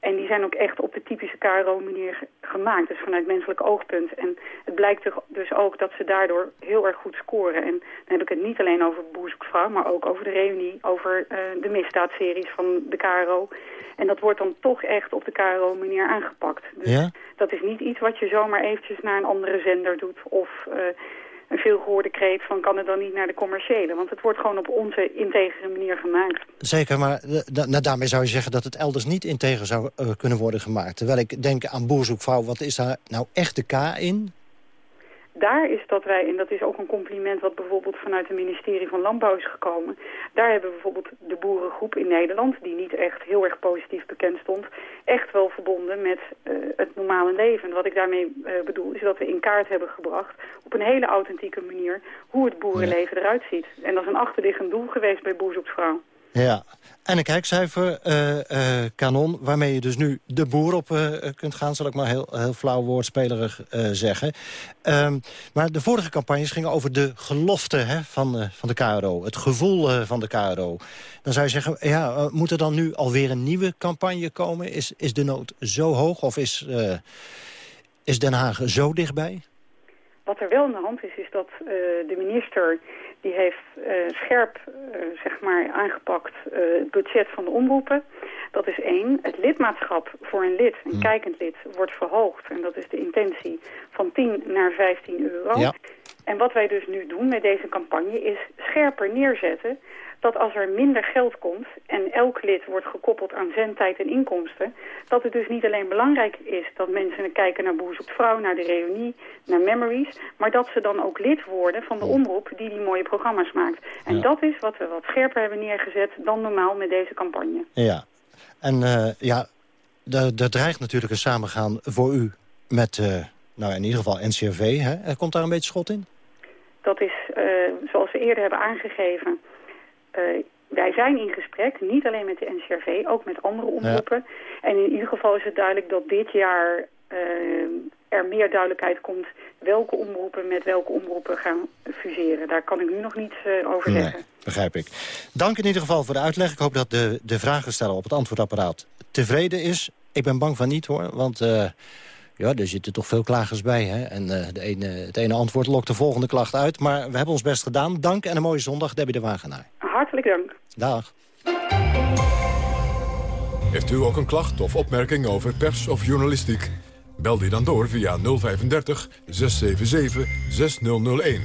S22: En die zijn ook echt op de typische KRO-manier gemaakt, dus vanuit menselijk oogpunt. En het blijkt dus ook dat ze daardoor heel erg goed scoren. En dan heb ik het niet alleen over Boerzoekvrouw, maar ook over de reunie, over uh, de misdaadseries van de KRO. En dat wordt dan toch echt op de KRO-manier aangepakt. Dus ja? dat is niet iets wat je zomaar eventjes naar een andere zender doet of... Uh, een veelgehoorde kreet van kan het dan niet naar de commerciële. Want het wordt gewoon op onze integere manier gemaakt.
S13: Zeker, maar nou, daarmee zou je zeggen dat het elders niet integer zou uh, kunnen worden gemaakt. Terwijl ik denk aan Boerzoekvrouw, wat is daar nou echt de K in?
S22: Daar is dat wij, en dat is ook een compliment wat bijvoorbeeld vanuit het ministerie van Landbouw is gekomen. Daar hebben bijvoorbeeld de boerengroep in Nederland, die niet echt heel erg positief bekend stond, echt wel verbonden met uh, het normale leven. Wat ik daarmee uh, bedoel is dat we in kaart hebben gebracht op een hele authentieke manier hoe het boerenleven eruit ziet. En dat is een achterliggend doel geweest bij Boerzoeksvrouw.
S13: Ja, en een kijkcijfer, uh, uh, kanon, waarmee je dus nu de boer op uh, kunt gaan... zal ik maar heel, heel flauw woordspelerig zeggen. Um, maar de vorige campagnes gingen over de gelofte hè, van, van de KRO. Het gevoel van de KRO. Dan zou je zeggen, ja, moet er dan nu alweer een nieuwe campagne komen? Is, is de nood zo hoog of is, is Den Haag zo dichtbij?
S22: Wat er wel aan de hand is, is dat de minister die heeft uh, scherp uh, zeg maar aangepakt uh, het budget van de omroepen. Dat is één. Het lidmaatschap voor een lid, een hmm. kijkend lid, wordt verhoogd. En dat is de intentie van 10 naar 15 euro. Ja. En wat wij dus nu doen met deze campagne is scherper neerzetten dat als er minder geld komt en elk lid wordt gekoppeld aan zendtijd en inkomsten, dat het dus niet alleen belangrijk is dat mensen kijken naar Boer zoekt vrouw, naar de reunie, naar Memories, maar dat ze dan ook lid worden van de omroep die die mooie programma's maakt. En dat is wat we wat scherper hebben neergezet dan normaal met deze campagne.
S13: Ja, en uh, ja, er dreigt natuurlijk een samengaan voor u met, uh, nou in ieder geval NCRV. Hè? Komt daar een beetje schot in?
S22: Dat is, uh, zoals we eerder hebben aangegeven, wij zijn in gesprek, niet alleen met de NCRV, ook met andere omroepen. En in ieder geval is het duidelijk dat dit jaar uh, er meer duidelijkheid komt welke omroepen met welke omroepen gaan fuseren. Daar kan ik nu nog niets uh, over zeggen. Nee,
S13: begrijp ik. Dank in ieder geval voor de uitleg. Ik hoop dat de, de vragensteller op het antwoordapparaat tevreden is. Ik ben bang van niet hoor, want... Ja, er zitten toch veel klagers bij. Hè? En uh, de ene, het ene antwoord lokt de volgende klacht uit. Maar we hebben ons best gedaan. Dank en een mooie zondag, Debbie de Wagenaar.
S22: Dank.
S13: Dag.
S1: Heeft u ook een klacht of opmerking over pers of journalistiek? Bel die dan door via 035 677 6001.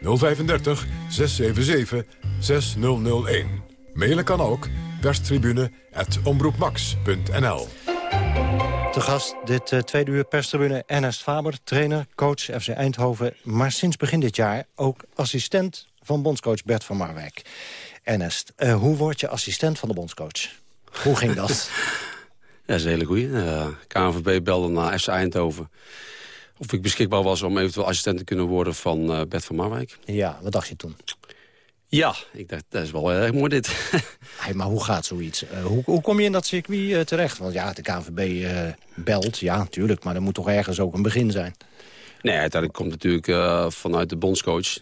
S1: 035 677 6001. Mailen kan ook perstribune.omroepmax.nl
S13: te gast dit uh, tweede uur perstribune Ernest Faber, trainer, coach FC Eindhoven... maar sinds begin dit jaar ook assistent van bondscoach Bert van Marwijk. Ernest, uh, hoe word je assistent van de bondscoach? Hoe ging dat?
S15: ja, dat is een hele goeie. Uh, eh, KNVB belde naar FC Eindhoven of ik beschikbaar was om eventueel assistent te kunnen worden van Bert van Marwijk.
S13: Ja, wat dacht je toen?
S15: Ja, ik dacht, dat is wel erg mooi dit.
S13: hey, maar hoe gaat zoiets? Uh, hoe, hoe, kom je in dat circuit uh, terecht? Want ja, de KNVB eh, belt, ja, natuurlijk. Maar er moet toch ergens ook een begin zijn?
S15: Nee, uiteindelijk komt natuurlijk vanuit de bondscoach.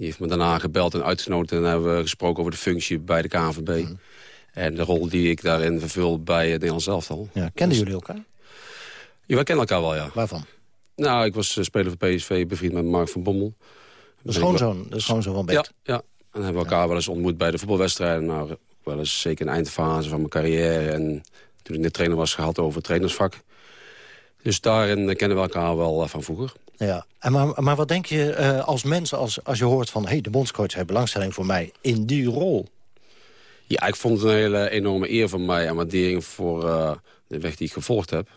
S15: Die heeft me daarna gebeld en uitgenodigd. En hebben we gesproken over de functie bij de KNVB. Mhm. En de rol die ik daarin vervul bij het Nederlands elftal.
S13: Ja, kenden dus, jullie elkaar?
S15: Ja, wij kennen elkaar wel, ja.
S13: Waarvan?
S15: Nou, ik was speler van PSV, bevriend met Mark van Bommel.
S13: De schoonzoon, de schoonzoon van Bert.
S15: Ja, ja, en hebben we elkaar wel eens ontmoet bij de voetbalwedstrijden. Nou, wel eens zeker in de eindfase van mijn carrière. En toen ik net trainer was gehad over het trainersvak. Dus daarin kennen we elkaar wel eh, van vroeger.
S13: Ja, en maar, maar wat denk je uh, als mens als, als je hoort van... hey, de bondscoach heeft belangstelling voor mij in die rol?
S15: Ja, ik vond het een hele enorme eer voor mij en waardering voor uh, de weg die ik gevolgd heb.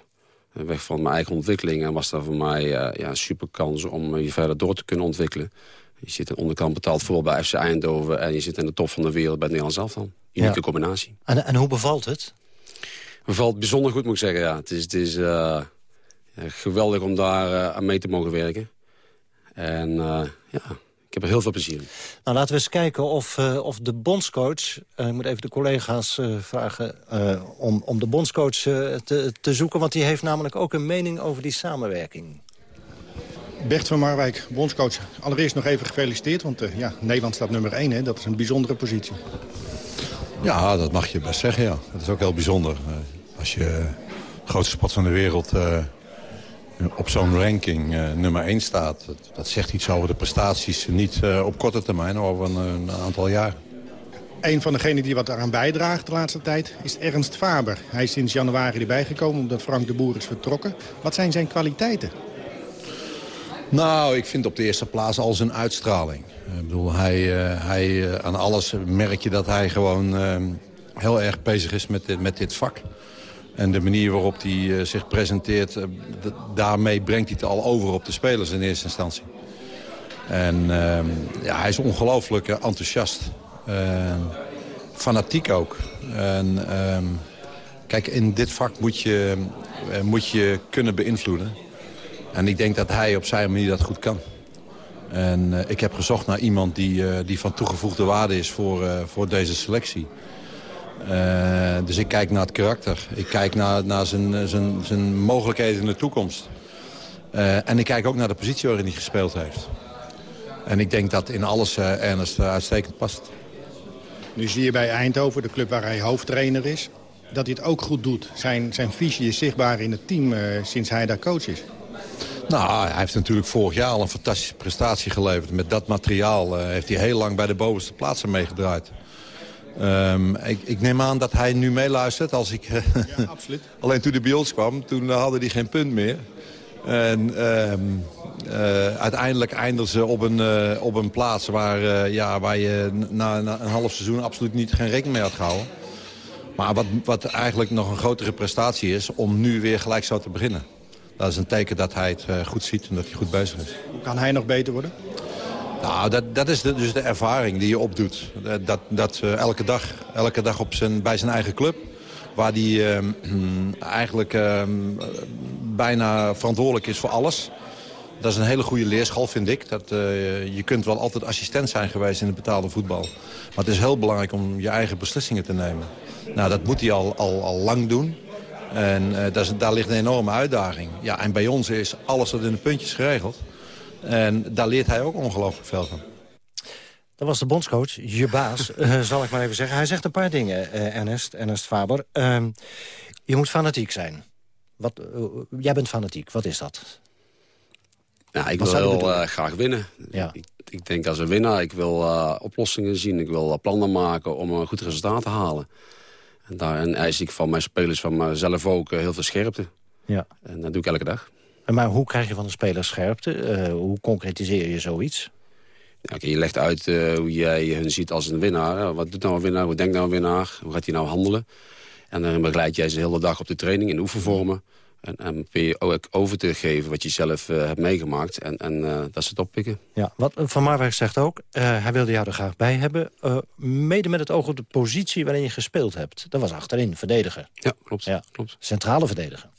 S15: De weg van mijn eigen ontwikkeling. En was dat voor mij uh, ja, een super kans om je verder door te kunnen ontwikkelen. Je zit in onderkant betaald voetbal bij FC Eindhoven... en je zit in de top van de wereld bij het Nederlands elftal. Unieke combinatie.
S13: En, en hoe bevalt het?
S15: Bevalt bijzonder goed, moet ik zeggen. Ja. Het is, het is uh, geweldig om daar uh, aan mee te mogen werken. En uh, ja, ik heb er heel veel plezier in.
S13: Nou, laten we eens kijken of, of de bondscoach... ik moet even de collega's vragen om, om de bondscoach te, te zoeken... want die heeft namelijk ook een mening over die samenwerking.
S23: Bert van Marwijk, bondscoach. Allereerst nog even gefeliciteerd, want uh, ja, Nederland staat nummer 1. Hè? Dat is een bijzondere positie.
S24: Ja, dat mag je best zeggen, ja. Dat is ook heel bijzonder. Uh, Als je de grootste spot van de wereld op zo'n ranking nummer 1 staat... Dat, dat, zegt iets over de prestaties, niet op korte termijn, maar over een, een aantal jaar.
S23: Een van degenen die wat eraan bijdraagt de laatste tijd is Ernst Faber. Hij is sinds januari erbij gekomen omdat Frank de Boer is vertrokken. Wat zijn zijn kwaliteiten?
S24: Nou, ik vind op de eerste plaats al zijn uitstraling. Ik bedoel, hij, uh, hij, aan alles merk je dat hij gewoon heel erg bezig is met dit, met dit vak. En de manier waarop hij zich presenteert, daarmee brengt hij het al over op de spelers in eerste instantie. En ehm, ja, hij is ongelooflijk enthousiast. fanatiek ook. En, ehm, kijk, in dit vak moet je, moet je kunnen beïnvloeden. En ik denk dat hij op zijn manier dat goed kan. En ik heb gezocht naar iemand die, die van toegevoegde waarde is voor, voor deze selectie. Dus ik kijk naar het karakter. Ik kijk naar, naar zijn, zijn, zijn mogelijkheden in de toekomst. en ik kijk ook naar de positie waarin hij gespeeld heeft. En ik denk dat in alles Ernest uitstekend past.
S23: Nu zie je bij Eindhoven, de club waar hij hoofdtrainer is... dat hij het ook goed doet. Zijn, zijn visie is zichtbaar in het team sinds hij daar coach is.
S24: Nou, hij heeft natuurlijk vorig jaar al een fantastische prestatie geleverd. Met dat materiaal uh, heeft hij heel lang bij de bovenste plaatsen meegedraaid. Um, ik, ik, neem aan dat hij nu meeluistert. Als ik,
S23: ja, absoluut.
S24: Alleen toen hij bij ons kwam, toen hadden hij geen punt meer. En um, uh, uiteindelijk eindigden ze op een, uh, op een plaats waar, ja, waar je na, na, een half seizoen absoluut niet geen rekening mee had gehouden. Maar wat, wat eigenlijk nog een grotere prestatie is om nu weer gelijk zo te beginnen dat is een teken dat hij het goed ziet en dat hij goed bezig is.
S23: Kan hij nog beter worden?
S24: Nou, dat, dat is dus de ervaring die je opdoet. Dat, dat uh, elke dag, elke dag op zijn, bij zijn eigen club... waar hij uh, eigenlijk ehm, bijna verantwoordelijk is voor alles... Dat is een hele goede leerschool, vind ik. Dat, uh, je kunt wel altijd assistent zijn geweest in het betaalde voetbal. Maar het is heel belangrijk om je eigen beslissingen te nemen. Nou, dat moet hij al, al, al lang doen. En uh, daar, ligt een enorme uitdaging. Ja, en bij ons is alles tot in de puntjes geregeld. En daar leert hij ook ongelooflijk veel van.
S13: Dat was de bondscoach, je baas, uh, zal ik maar even zeggen. Hij zegt een paar dingen, uh, Ernest, Ernest Faber. Ehm, je moet fanatiek zijn. Wat, jij bent fanatiek, wat is dat?
S15: Nou, ik wil heel graag winnen. Ja. Ik, ik, denk als een winnaar, ik wil oplossingen zien. Ik wil plannen maken om een goed resultaat te halen. En daarin eis ik van mijn spelers, van mezelf ook, eh, heel veel scherpte. Ja. En dat doe ik elke dag.
S13: Maar hoe krijg je van de spelers scherpte? Uh, hoe concretiseer je zoiets?
S15: Ja, je legt uit uh, hoe jij hun ziet als een winnaar. Wat doet nou een winnaar? Hoe denkt nou een winnaar? Hoe gaat hij nou handelen? En dan begeleid jij ze de hele dag op de training in oefenvormen. En, en probeer je ook over te geven wat je zelf uh, hebt meegemaakt. En, en uh, dat ze het oppikken.
S13: Ja, wat Van Marwijk zegt ook, uh, hij wilde jou er graag bij hebben. mede met het oog op de positie waarin je gespeeld hebt. Dat was achterin, verdediger.
S15: Ja, klopt. Ja. klopt.
S13: Centrale verdediger.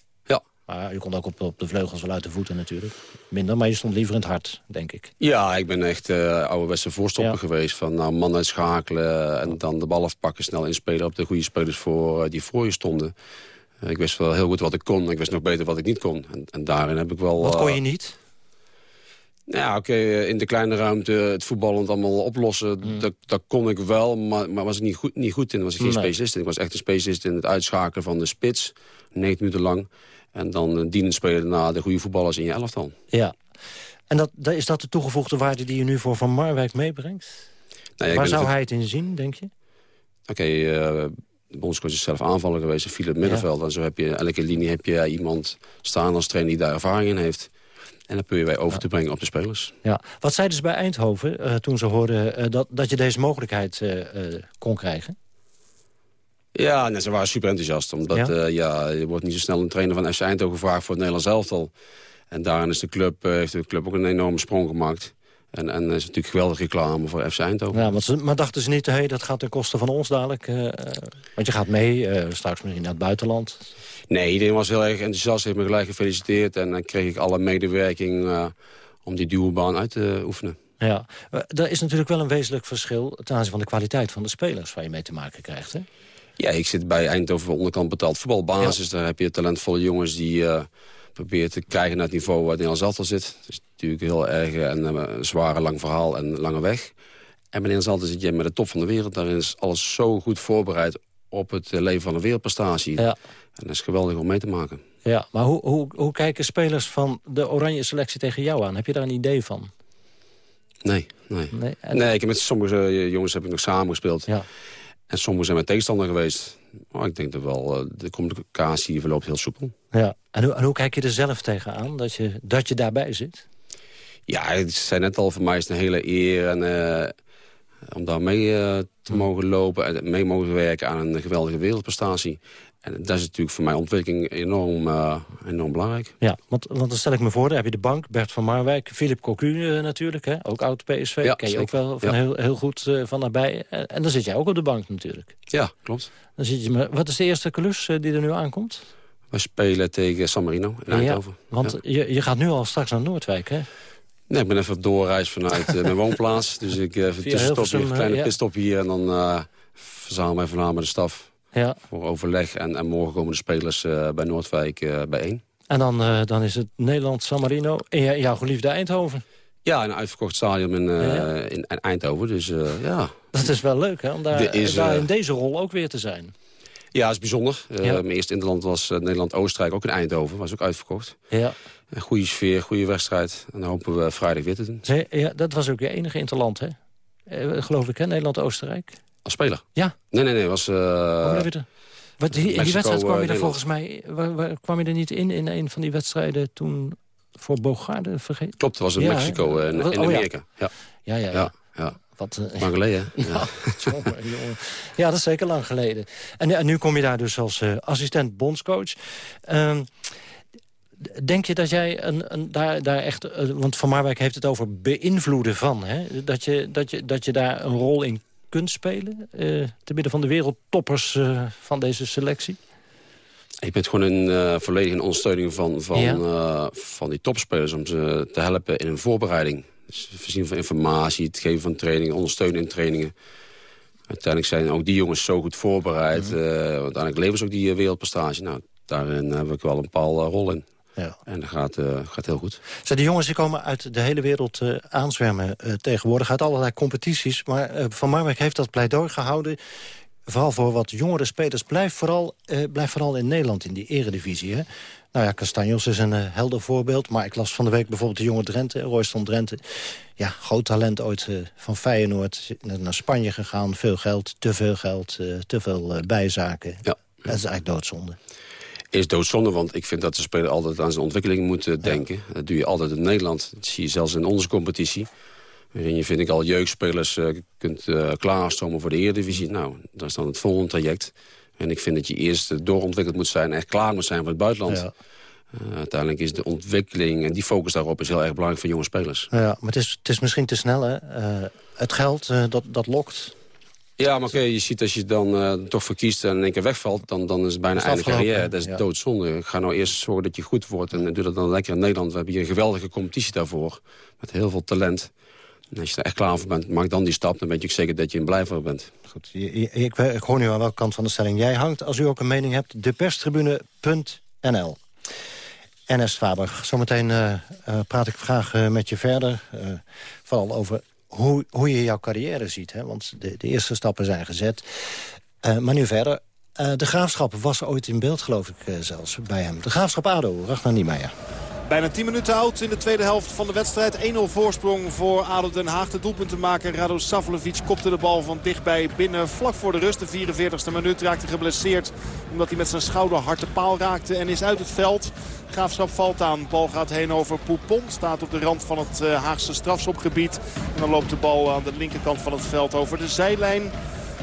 S13: Maar je kon ook op, op de vleugels wel uit de voeten natuurlijk. Minder, maar je stond liever in het hart, denk ik.
S15: Ja, ik ben echt uh, ouderwetse voorstopper ja. geweest. Van nou, man uitschakelen en dan de bal afpakken, snel inspelen op de goede spelers voor, die voor je stonden. Ik wist wel heel goed wat ik kon. Ik wist nog beter wat ik niet kon. En, en daarin heb ik wel...
S13: Wat kon je niet?
S15: Ja, oké, okay, in de kleine ruimte het voetballend allemaal oplossen, mm. dat, dat kon ik wel, maar, maar was ik niet goed, niet goed in. was ik geen nee. specialist in. Ik was echt een specialist in het uitschakelen van de spits, negen minuten lang. En dan dienend spelen naar de goede voetballers in je elftal.
S13: Ja, en dat, is dat de toegevoegde waarde die je nu voor Van Marwijk meebrengt? Nou Waar zou hij het in zien, denk je?
S15: Oké, okay, uh, de bondscoach is zelf aanvaller geweest, viel het middenveld. Ja. En zo heb je elke linie heb je iemand staan als trainer die daar ervaring in heeft. En dat probeer wij over ja. te brengen op de spelers.
S13: Ja. Wat zeiden ze bij Eindhoven uh, toen ze hoorden uh, dat, dat je deze mogelijkheid kon krijgen?
S15: Ja, nee, ze waren super enthousiast. Omdat ja? ja? je wordt niet zo snel een trainer van FC Eindhoven gevraagd voor het Nederlands elftal. En daarin is de club, heeft de club ook een enorme sprong gemaakt. En, en dat is natuurlijk geweldig reclame voor FC Eindhoven.
S13: Ja, maar dachten ze niet, hey, dat gaat ten koste van ons dadelijk? Uh, want je gaat mee, straks misschien naar het buitenland.
S15: Nee, iedereen was heel erg enthousiast, heeft me gelijk gefeliciteerd. En dan kreeg ik alle medewerking om die duwbaan uit te oefenen.
S13: Ja, er is natuurlijk wel een wezenlijk verschil ten aanzien van de kwaliteit van de spelers waar je mee te maken krijgt. Hè?
S15: Ja, ik zit bij Eindhoven onderkant betaald voetbalbasis. Ja. Daar heb je talentvolle jongens die uh, proberen te krijgen naar het niveau waar het Nederlands zit. Het is natuurlijk heel erg en, uh, een zware, lang verhaal en lange weg. En bij Nederlands zit je met de top van de wereld. Daarin is alles zo goed voorbereid op het eh, leven van een wereldprestatie.
S13: Ja.
S15: En dat is geweldig om mee te maken.
S13: Ja, maar hoe, hoe, hoe kijken spelers van de oranje selectie tegen jou aan? Heb je daar een idee van?
S15: Nee, nee.
S13: Nee, en-
S15: Nee, ik heb met sommige eh, jongens heb ik nog samen gespeeld.
S13: Ja.
S15: En sommigen zijn mijn tegenstander geweest. Maar ik denk dat wel, eh, de communicatie verloopt heel soepel.
S13: Ja. En, hoe, en hoe kijk je er zelf tegenaan dat je, dat je daarbij zit?
S15: Ja, ik zei net al, voor mij is het een hele eer en, eh, om daar mee eh, te mogen lopen... en mee mogen werken aan een geweldige wereldprestatie. En dat is natuurlijk voor mijn ontwikkeling enorm, eh, enorm belangrijk.
S13: Ja, want, want dan stel ik me voor, daar heb je de bank, Bert van Marwijk... Philip Cocu eh, natuurlijk, hè? ook oud PSV.
S15: Ja,
S13: ken je ook wel van
S15: Ja.
S13: heel, heel goed eh, van nabij. En, dan zit jij ook op de bank natuurlijk.
S15: Ja, klopt.
S13: Dan zit je, maar wat is de eerste klus die er nu aankomt?
S15: We spelen tegen San Marino in
S13: Ja,
S15: Eindhoven.
S13: want
S15: Ja.
S13: je, je gaat nu al straks naar Noordwijk, hè?
S15: Nee, ik ben even op doorreis vanuit mijn woonplaats. Dus ik even tussenstop hier, een kleine pitstop hier... en dan verzamel mij met de staf
S13: Ja.
S15: voor overleg. En, en morgen komen de spelers eh, bij Noordwijk eh, bijeen.
S13: En dan, eh, dan is het Nederland, San Marino en jou- jouw geliefde Eindhoven.
S15: Ja, een uitverkocht stadion in,
S13: Ja.
S15: in, in Eindhoven. Dus ja.
S13: Dat is wel leuk, hè? Om daar,
S15: is,
S13: daar in deze rol ook weer te zijn.
S15: Ja, is bijzonder.
S13: Ja.
S15: Mijn eerste interland was Nederland-Oostenrijk, ook in Eindhoven. Was ook uitverkocht.
S13: Ja.
S15: Een goede sfeer, goede wedstrijd. En dan hopen we vrijdag weer te doen.
S13: Ja, dat was ook je enige interland, hè? Geloof ik, hè? Nederland-Oostenrijk.
S15: Als speler?
S13: Ja.
S15: Nee, nee, nee. Was, eh,
S13: je er? Wat, die, in wedstrijd kwam je
S15: eh,
S13: er volgens mij... Waar, waar- kwam je er niet in, in een van die wedstrijden toen voor Bogarde? Vergeet?
S15: Klopt, was in
S13: Ja,
S15: Mexico en in,
S13: Oh.
S15: Amerika. Ja.
S13: Ja, ja, ja.
S15: ja.
S13: Wat, eh,
S15: Lang geleden, hè?
S13: Ja, ja, dat is zeker lang geleden. En, en nu kom je daar dus als eh, assistent bondscoach. Ehm, denk je dat jij een, een, daar, daar echt... eh, want Van Marwijk heeft het over beïnvloeden van. Hè? Dat, je, dat, je, dat je daar een rol in kunt spelen? eh te midden van de wereldtoppers eh, van deze selectie?
S15: Ik ben gewoon een eh volledige ondersteuning van, van,
S13: Ja.
S15: eh, van die topspelers... om ze te helpen in hun voorbereiding. Dus het voorzien van informatie, het geven van trainingen, ondersteunen in trainingen. Uiteindelijk zijn ook die jongens zo goed voorbereid. Eh, want uiteindelijk leveren ze ook die wereldprestatie. Nou, daarin heb ik wel een bepaalde rol in.
S13: Ja.
S15: En dat gaat, eh, gaat heel goed.
S13: Zijn die jongens die komen uit de hele wereld eh, aanzwermen eh, tegenwoordig... uit allerlei competities. Maar eh, Van Marwijk heeft dat pleidooi gehouden... vooral voor wat jongere spelers. Blijf vooral, blijf vooral in Nederland, in die eredivisie. Hè? Nou ja, Castanjos is een helder voorbeeld. Maar ik las van de week bijvoorbeeld de jonge Drenthe, Royston Drenthe. Ja, groot talent ooit van Feyenoord. Naar Spanje gegaan, veel geld, te veel geld, te veel bijzaken.
S15: Ja.
S13: Dat is eigenlijk doodzonde.
S15: Is doodzonde, want ik vind dat de speler altijd aan zijn ontwikkeling moet eh, denken. Dat doe je altijd in Nederland. Dat zie je zelfs in onze competitie. Waarin je, vind ik, al jeugdspelers eh, kunt eh klaarstomen voor de Eredivisie. Nou, dat is dan het volgende traject. En ik vind dat je eerst doorontwikkeld moet zijn... en echt klaar moet zijn voor het buitenland.
S13: Ja.
S15: Uiteindelijk is de ontwikkeling en die focus daarop... is heel erg belangrijk voor jonge spelers.
S13: Ja, maar het is, het is misschien te snel, hè? Het geld, dat, dat lokt.
S15: Ja, maar oké, je ziet als je dan eh, toch verkiest en in één keer wegvalt... dan, dan is het bijna einde carrière. Dat is
S13: Ja.
S15: doodzonde. Ga nou eerst zorgen dat je goed wordt en doe dat dan lekker in Nederland. We hebben hier een geweldige competitie daarvoor. Met heel veel talent. En als je er echt klaar voor bent, maak dan die stap. Dan weet je ook zeker dat je een blijver bent.
S13: Goed, ik, ik hoor nu aan welke kant van de stelling jij hangt. Als u ook een mening hebt, deperstribune.nl. NS Faber, zometeen eh, eh, praat ik graag met je verder. vooral over hoe, hoe je jouw carrière ziet. Hè? Want de, de eerste stappen zijn gezet. Eh, maar nu verder. Eh, de Graafschap was ooit in beeld, geloof ik eh, zelfs, bij hem. De Graafschap ADO, Ragnar Niemeyer.
S8: Bijna 10 minuten oud in de tweede helft van de wedstrijd. 1-0 voorsprong voor ADO Den Haag. De doelpuntenmaker Rado Savlovic kopte de bal van dichtbij binnen. Vlak voor de rust, de 44e minuut, raakte geblesseerd. Omdat hij met zijn schouder hard de paal raakte en is uit het veld. Graafschap valt aan. Bal gaat heen over Poupon. Staat op de rand van het eh, Haagse strafschopgebied. En dan loopt de bal aan de linkerkant van het veld over de zijlijn.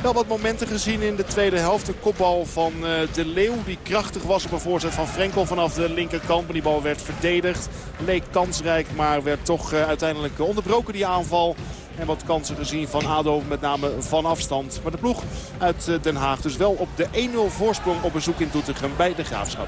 S8: Wel wat momenten gezien in de tweede helft. Een kopbal van eh, De Leeuw die krachtig was op een voorzet van Frenkel vanaf de linkerkant. Maar die bal werd verdedigd. Leek kansrijk, maar werd toch eh, uiteindelijk onderbroken die aanval. En wat kansen gezien van ADO, met name van afstand. Maar de ploeg uit eh, Den Haag dus wel op de 1-0 voorsprong op bezoek in Doetinchem bij de Graafschap.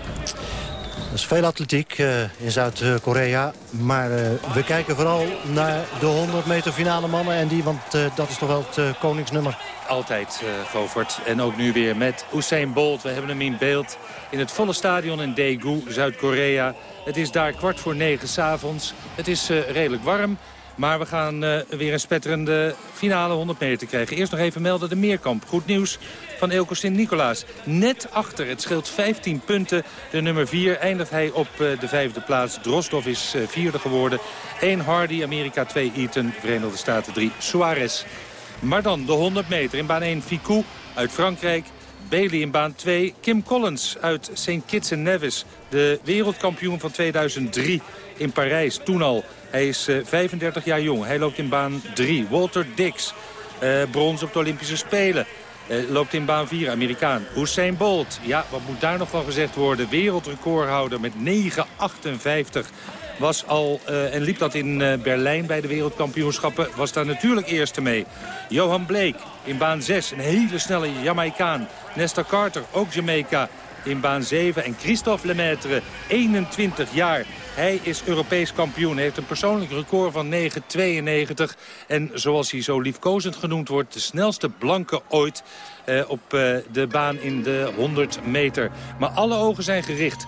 S13: Er is veel atletiek eh, in Zuid-Korea. Maar eh, we kijken vooral naar de 100 meter finale mannen. En die, want eh, dat is toch wel het koningsnummer.
S9: Altijd, Govert. En ook nu weer met Usain Bolt. We hebben hem in beeld in het volle stadion in Daegu, Zuid-Korea. Het is daar kwart voor negen s'avonds. Het is redelijk warm. Maar we gaan weer een spetterende finale 100 meter krijgen. Eerst nog even melden de Meerkamp. Goed nieuws van Elko Sint-Nicolaas. Net achter, het scheelt 15 punten. De nummer 4 eindigt hij op eh, de vijfde plaats. Drostov is eh, vierde geworden. 1 Hardy, Amerika 2 Eaton, Verenigde Staten 3 Suarez. Maar dan de 100 meter in baan 1 Ficou uit Frankrijk. Bailey in baan 2. Kim Collins uit St. Kitts en Nevis. De wereldkampioen van 2003 in Parijs, toen al. Hij is 35 eh, jaar jong. Hij loopt in baan 3. Walter Dix, uh, brons op de Olympische Spelen. Uh, loopt in baan 4, Amerikaan. Usain Bolt, ja, wat moet daar nog van gezegd worden? Wereldrecordhouder met 9,58 was al, uh, en liep dat in uh, Berlijn bij de wereldkampioenschappen, was daar natuurlijk eerste mee. Johan Bleek in baan 6, een hele snelle Jamaicaan. Nesta Carter, ook Jamaica, in baan 7. En Christophe Lemaitre, 21 jaar. Hij is Europees kampioen. Heeft een persoonlijk record van 9,92. En zoals hij zo liefkozend genoemd wordt... de snelste blanke ooit uh, op uh, de baan in de 100 meter. Maar alle ogen zijn gericht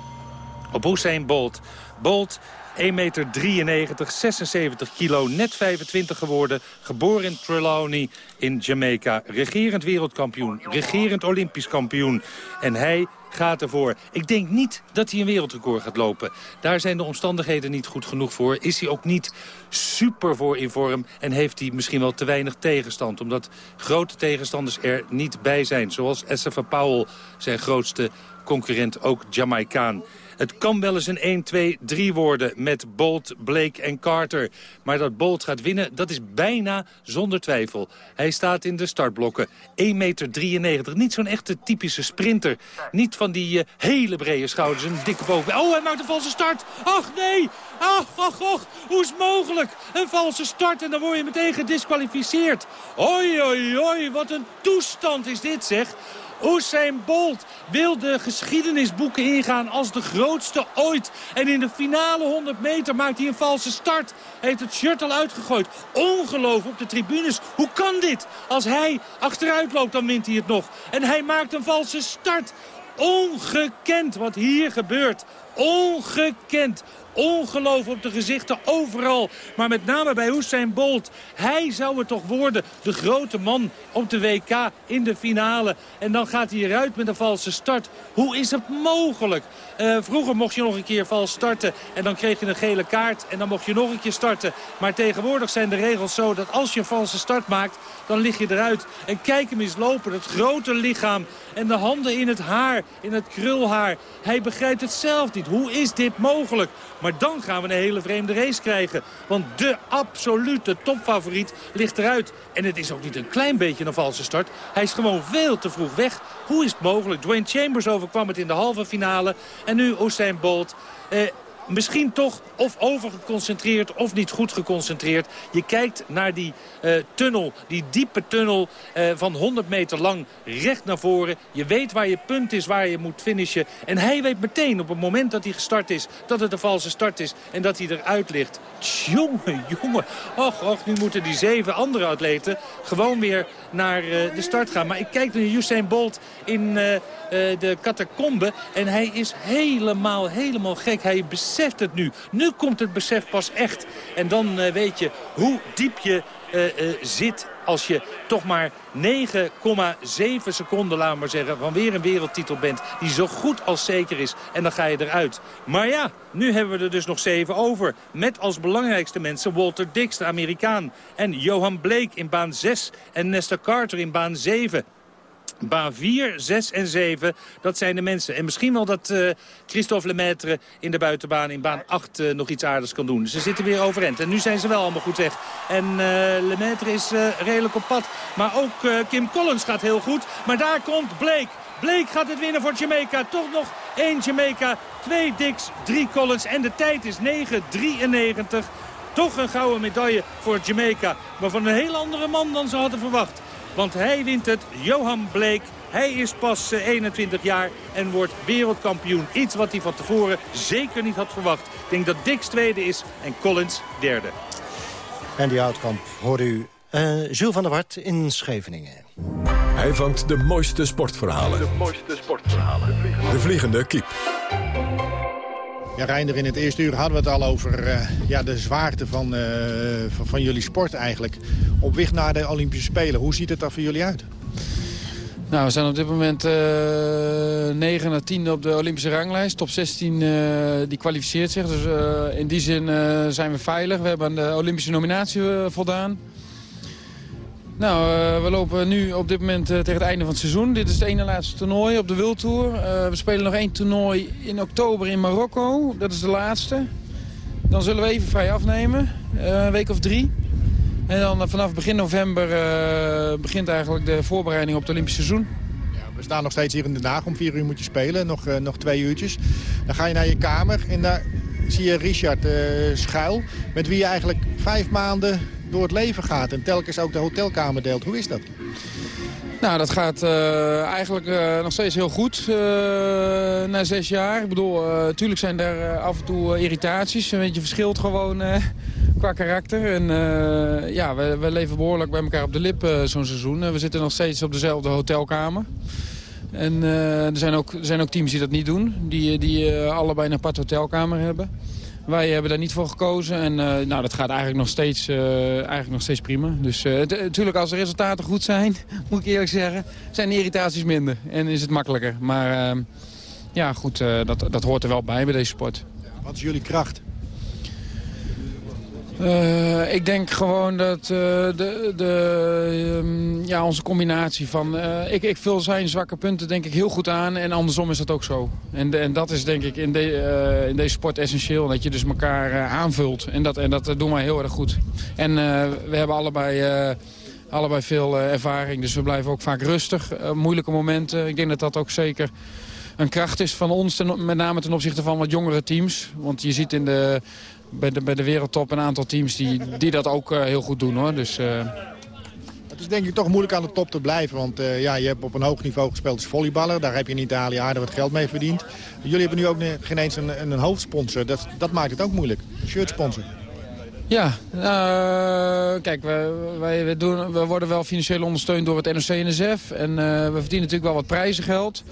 S9: op Hussein Bolt. Bolt 1,93 meter, 76 kilo, net 25 geworden. Geboren in Trelawney in Jamaica. Regerend wereldkampioen, regerend olympisch kampioen. En hij gaat ervoor. Ik denk niet dat hij een wereldrecord gaat lopen. Daar zijn de omstandigheden niet goed genoeg voor. Is hij ook niet super voor in vorm en heeft hij misschien wel te weinig tegenstand. Omdat grote tegenstanders er niet bij zijn. Zoals Estefa Powell, zijn grootste concurrent, ook Jamaicaan. Het kan wel eens een 1, 2, 3 worden met Bolt, Blake en Carter. Maar dat Bolt gaat winnen, dat is bijna zonder twijfel. Hij staat in de startblokken. 1,93 meter. Niet zo'n echte typische sprinter. Niet van die uh, hele brede schouders, een dikke boven. Oh, hij maakt een valse start. Ach, nee. Ach, ach, ach. Hoe is mogelijk? Een valse start en dan word je meteen gedisqualificeerd. Oi, oi, oi. Wat een toestand is dit, zeg. Usain Bolt wil de geschiedenisboeken ingaan als de grootste ooit. En in de finale 100 meter maakt hij een valse start. Heeft het shirt al uitgegooid. Ongeloof op de tribunes. Hoe kan dit? Als hij achteruit loopt, dan wint hij het nog. En hij maakt een valse start. Ongekend wat hier gebeurt. Ongekend. Ongeloof op de gezichten overal. Maar met name bij Usain Bolt. Hij zou het toch worden. De grote man op de WK in de finale. En dan gaat hij eruit met een valse start. Hoe is het mogelijk? Uh, vroeger mocht je nog een keer vals starten. En dan kreeg je een gele kaart. En dan mocht je nog een keer starten. Maar tegenwoordig zijn de regels zo dat als je een valse start maakt. Dan lig je eruit. En kijk hem eens lopen. Het grote lichaam. En de handen in het haar. In het krulhaar. Hij begrijpt het zelf niet. Hoe is dit mogelijk? Maar dan gaan we een hele vreemde race krijgen. Want de absolute topfavoriet ligt eruit. En het is ook niet een klein beetje een valse start. Hij is gewoon veel te vroeg weg. Hoe is het mogelijk? Dwayne Chambers overkwam het in de halve finale. En nu Usain Bolt. Eh, misschien toch of overgeconcentreerd of niet goed geconcentreerd. Je kijkt naar die uh, tunnel, die diepe tunnel uh, van 100 meter lang recht naar voren. Je weet waar je punt is, waar je moet finishen. En hij weet meteen op het moment dat hij gestart is, dat het een valse start is en dat hij eruit ligt. Jongen, jongen. Och, och, nu moeten die zeven andere atleten gewoon weer naar uh, de start gaan. Maar ik kijk naar Usain Bolt in de catacombe en hij is helemaal, helemaal gek. Hij het nu. Nu komt het besef pas echt. En dan uh, weet je hoe diep je uh, uh, zit als je toch maar 9,7 seconden, we maar zeggen, van weer een wereldtitel bent. Die zo goed als zeker is. En dan ga je eruit. Maar ja, nu hebben we er dus nog zeven over. Met als belangrijkste mensen Walter Dix, de Amerikaan. En Johan Blake in baan 6. En Nesta Carter in baan 7. Baan 4, 6 en 7, dat zijn de mensen. En misschien wel dat uh, Christophe Lemaitre in de buitenbaan in baan 8 uh, nog iets aardigs kan doen. Ze zitten weer overend. En nu zijn ze wel allemaal goed weg. En uh, Lemaitre is redelijk op pad. Maar ook Kim Collins gaat heel goed. Maar daar komt Blake. Blake gaat het winnen voor Jamaica. Toch nog één Jamaica, twee Dix, drie Collins. En de tijd is 9,93. Toch een gouden medaille voor Jamaica. Maar van een heel andere man dan ze hadden verwacht. Want hij wint het, Johan Bleek. Hij is pas 21 jaar en wordt wereldkampioen. Iets wat hij van tevoren zeker niet had verwacht. Ik denk dat Dix tweede is en Collins derde.
S13: En die Houtkamp hoort u uh, Jules van der Wart in Scheveningen.
S1: Hij vangt de mooiste sportverhalen.
S11: De mooiste sportverhalen.
S1: De vliegende kiep.
S23: Ja, Reinder, in het eerste uur hadden we het al over uh, ja, de zwaarte van, uh, van, van, jullie sport eigenlijk. Op weg naar de Olympische Spelen, hoe ziet het er voor jullie uit?
S25: Nou, we zijn op dit moment uh, 9 naar 10 op de Olympische ranglijst. Top 16 uh, die kwalificeert zich. Dus in die zin zijn we veilig. We hebben aan de Olympische nominatie voldaan. Nou, we lopen nu op dit moment tegen het einde van het seizoen. Dit is het ene laatste toernooi op de World Tour. we spelen nog één toernooi in oktober in Marokko. Dat is de laatste. Dan zullen we even vrij afnemen. een week of drie. En dan vanaf begin november begint eigenlijk de voorbereiding op het Olympisch seizoen.
S23: Ja, we staan nog steeds hier in Den Haag. Om vier uur moet je spelen. Nog, nog twee uurtjes. Dan ga je naar je kamer en daar zie je Richard Schuil. Met wie je eigenlijk vijf maanden door het leven gaat. En telkens ook de hotelkamer deelt. Hoe is dat?
S25: Nou, dat gaat uh, eigenlijk uh, nog steeds heel goed uh, na zes jaar. Ik bedoel, natuurlijk zijn er af en toe irritaties. Een beetje verschilt gewoon qua karakter. En ja, we, we, leven behoorlijk bij elkaar op de lip zo'n seizoen. we zitten nog steeds op dezelfde hotelkamer. En er, zijn ook, er zijn ook teams die dat niet doen. Die, die allebei een apart hotelkamer hebben. Wij hebben daar niet voor gekozen en uh, nou, dat gaat eigenlijk nog steeds, uh, eigenlijk nog steeds prima. Dus natuurlijk als de resultaten goed zijn, moet ik eerlijk zeggen, zijn de irritaties minder en is het makkelijker. Maar ehm, ja, goed, dat, dat hoort er wel bij bij deze sport.
S23: Wat is jullie kracht?
S25: Uh, ik denk gewoon dat uh, de, de, um, ja, onze combinatie van... Uh, ik, ik vul zijn zwakke punten denk ik heel goed aan en andersom is dat ook zo. En, en dat is denk ik in, de, in deze sport essentieel, dat je dus elkaar aanvult. En dat, en dat doen wij heel erg goed. En we hebben allebei, allebei veel ervaring, dus we blijven ook vaak rustig. moeilijke momenten, ik denk dat dat ook zeker een kracht is van ons, met name ten opzichte van wat jongere teams. Want je ziet in de bij de, bij de wereldtop een aantal teams die, die dat ook uh, heel goed doen. hoor. Dus, uh...
S23: Het is denk ik toch moeilijk aan de top te blijven. Want uh, ja, je hebt op een hoog niveau gespeeld als volleyballer. Daar heb je in Italië aardig wat geld mee verdiend. Jullie hebben nu ook geen eens een, een hoofdsponsor. Dat, dat maakt het ook moeilijk. Shirtsponsor.
S25: Ja, uh, kijk, wij, wij, doen, we worden wel financieel ondersteund door het NOC-NSF. En uh, we verdienen natuurlijk wel wat prijzengeld.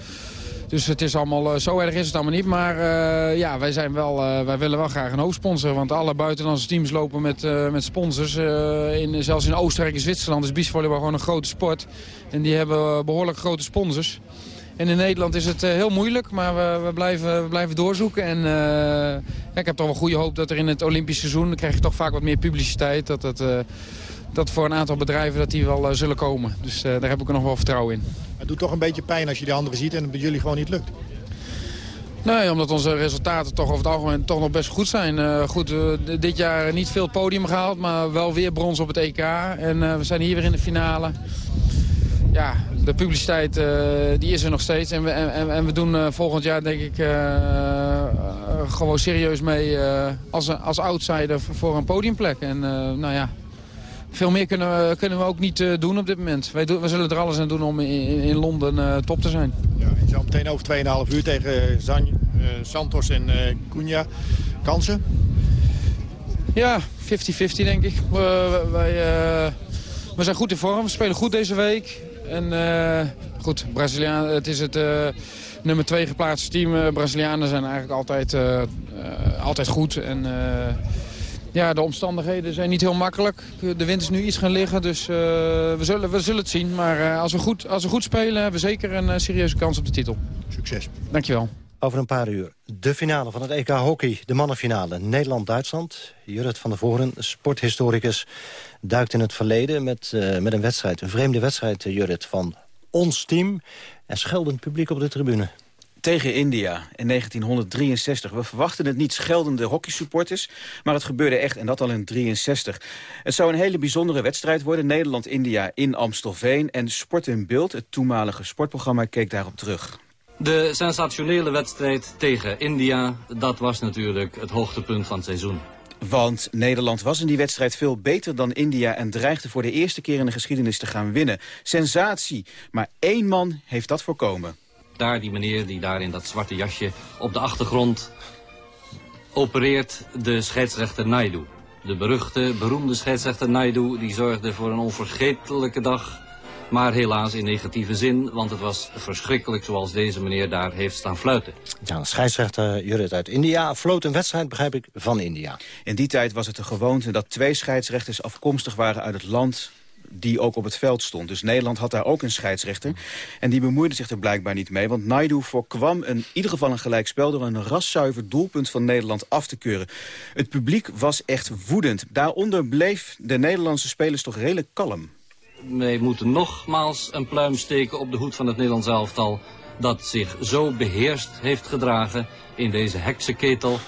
S25: Dus het is allemaal, eh, zo erg is het allemaal niet. Maar uh, ja, wij, zijn wel, uh, wij willen wel graag een hoofdsponsor. Want alle buitenlandse teams lopen met, met sponsors. in, zelfs in Oostenrijk en Zwitserland is beachvolleybal gewoon een grote sport. En die hebben behoorlijk grote sponsors. En in Nederland is het heel moeilijk, maar we, we, blijven, we blijven doorzoeken. En ja, ik heb toch wel goede hoop dat er in het Olympisch seizoen... krijg je toch vaak wat meer publiciteit. Dat, het, dat voor een aantal bedrijven dat die wel zullen komen. Dus daar heb ik er nog wel vertrouwen in.
S23: Het doet toch een beetje pijn als je die anderen ziet en het bij jullie gewoon niet lukt.
S25: Nee, omdat onze resultaten toch over het algemeen toch nog best goed zijn. Uh, goed, uh, dit jaar niet veel podium gehaald, maar wel weer brons op het EK. En uh, we zijn hier weer in de finale. Ja, de publiciteit die is er nog steeds. En we, en, en we doen volgend jaar denk ik gewoon serieus mee als, als outsider voor een podiumplek. En nou ja, veel meer kunnen we, kunnen we ook niet uh, doen op dit moment. Wij doen, we zullen er alles aan doen om in, in Londen uh, top te zijn.
S23: Ja, je zou meteen over 2,5 uur tegen Zan, uh, Santos en Cunha. Kansen?
S25: Ja, 50-50 denk ik. We, wij, we zijn goed in vorm. We spelen goed deze week. En goed, Braziliaan, het is het nummer 2 geplaatste team. Brazilianen zijn eigenlijk altijd, altijd goed. En ja, de omstandigheden zijn niet heel makkelijk. De wind is nu iets gaan liggen, dus uh, we, zullen, we zullen het zien. Maar uh, als, we goed, als we goed spelen, hebben we zeker een uh, serieuze kans op de titel.
S23: Succes.
S25: Dankjewel.
S13: Over een paar uur de finale van het EK Hockey, de mannenfinale. Nederland-Duitsland. Jurrit van der Voren, sporthistoricus, duikt in het verleden met, met een wedstrijd. Een vreemde wedstrijd, Jurrit, van ons team. En scheldend publiek op de tribune
S26: tegen India in 1963. We verwachten het niet scheldende hockeysupporters, maar het gebeurde echt en dat al in 63. Het zou een hele bijzondere wedstrijd worden, Nederland-India in Amstelveen. En Sport in Beeld, het toenmalige sportprogramma, keek daarop terug.
S27: De sensationele wedstrijd tegen India, dat was natuurlijk het hoogtepunt van het seizoen.
S26: Want Nederland was in die wedstrijd veel beter dan India... en dreigde voor de eerste keer in de geschiedenis te gaan winnen. Sensatie. Maar één man heeft dat voorkomen.
S27: Daar die meneer die daar in dat zwarte jasje op de achtergrond opereert de scheidsrechter Naidu. De beruchte, beroemde scheidsrechter Naidu die zorgde voor een onvergetelijke dag. Maar helaas in negatieve zin, want het was verschrikkelijk zoals deze meneer daar heeft staan fluiten.
S13: Ja, scheidsrechter Judith uit India floot een wedstrijd, begrijp ik, van India.
S26: In die tijd was het de gewoonte dat twee scheidsrechters afkomstig waren uit het land die ook op het veld stond. Dus Nederland had daar ook een scheidsrechter. En die bemoeide zich er blijkbaar niet mee. Want Naidu voorkwam in ieder geval een gelijkspel... door een raszuiver doelpunt van Nederland af te keuren. Het publiek was echt woedend. Daaronder bleef de Nederlandse spelers toch redelijk kalm.
S27: Wij moeten nogmaals een pluim steken op de hoed van het Nederlands elftal... dat zich zo beheerst heeft gedragen in deze heksenketel...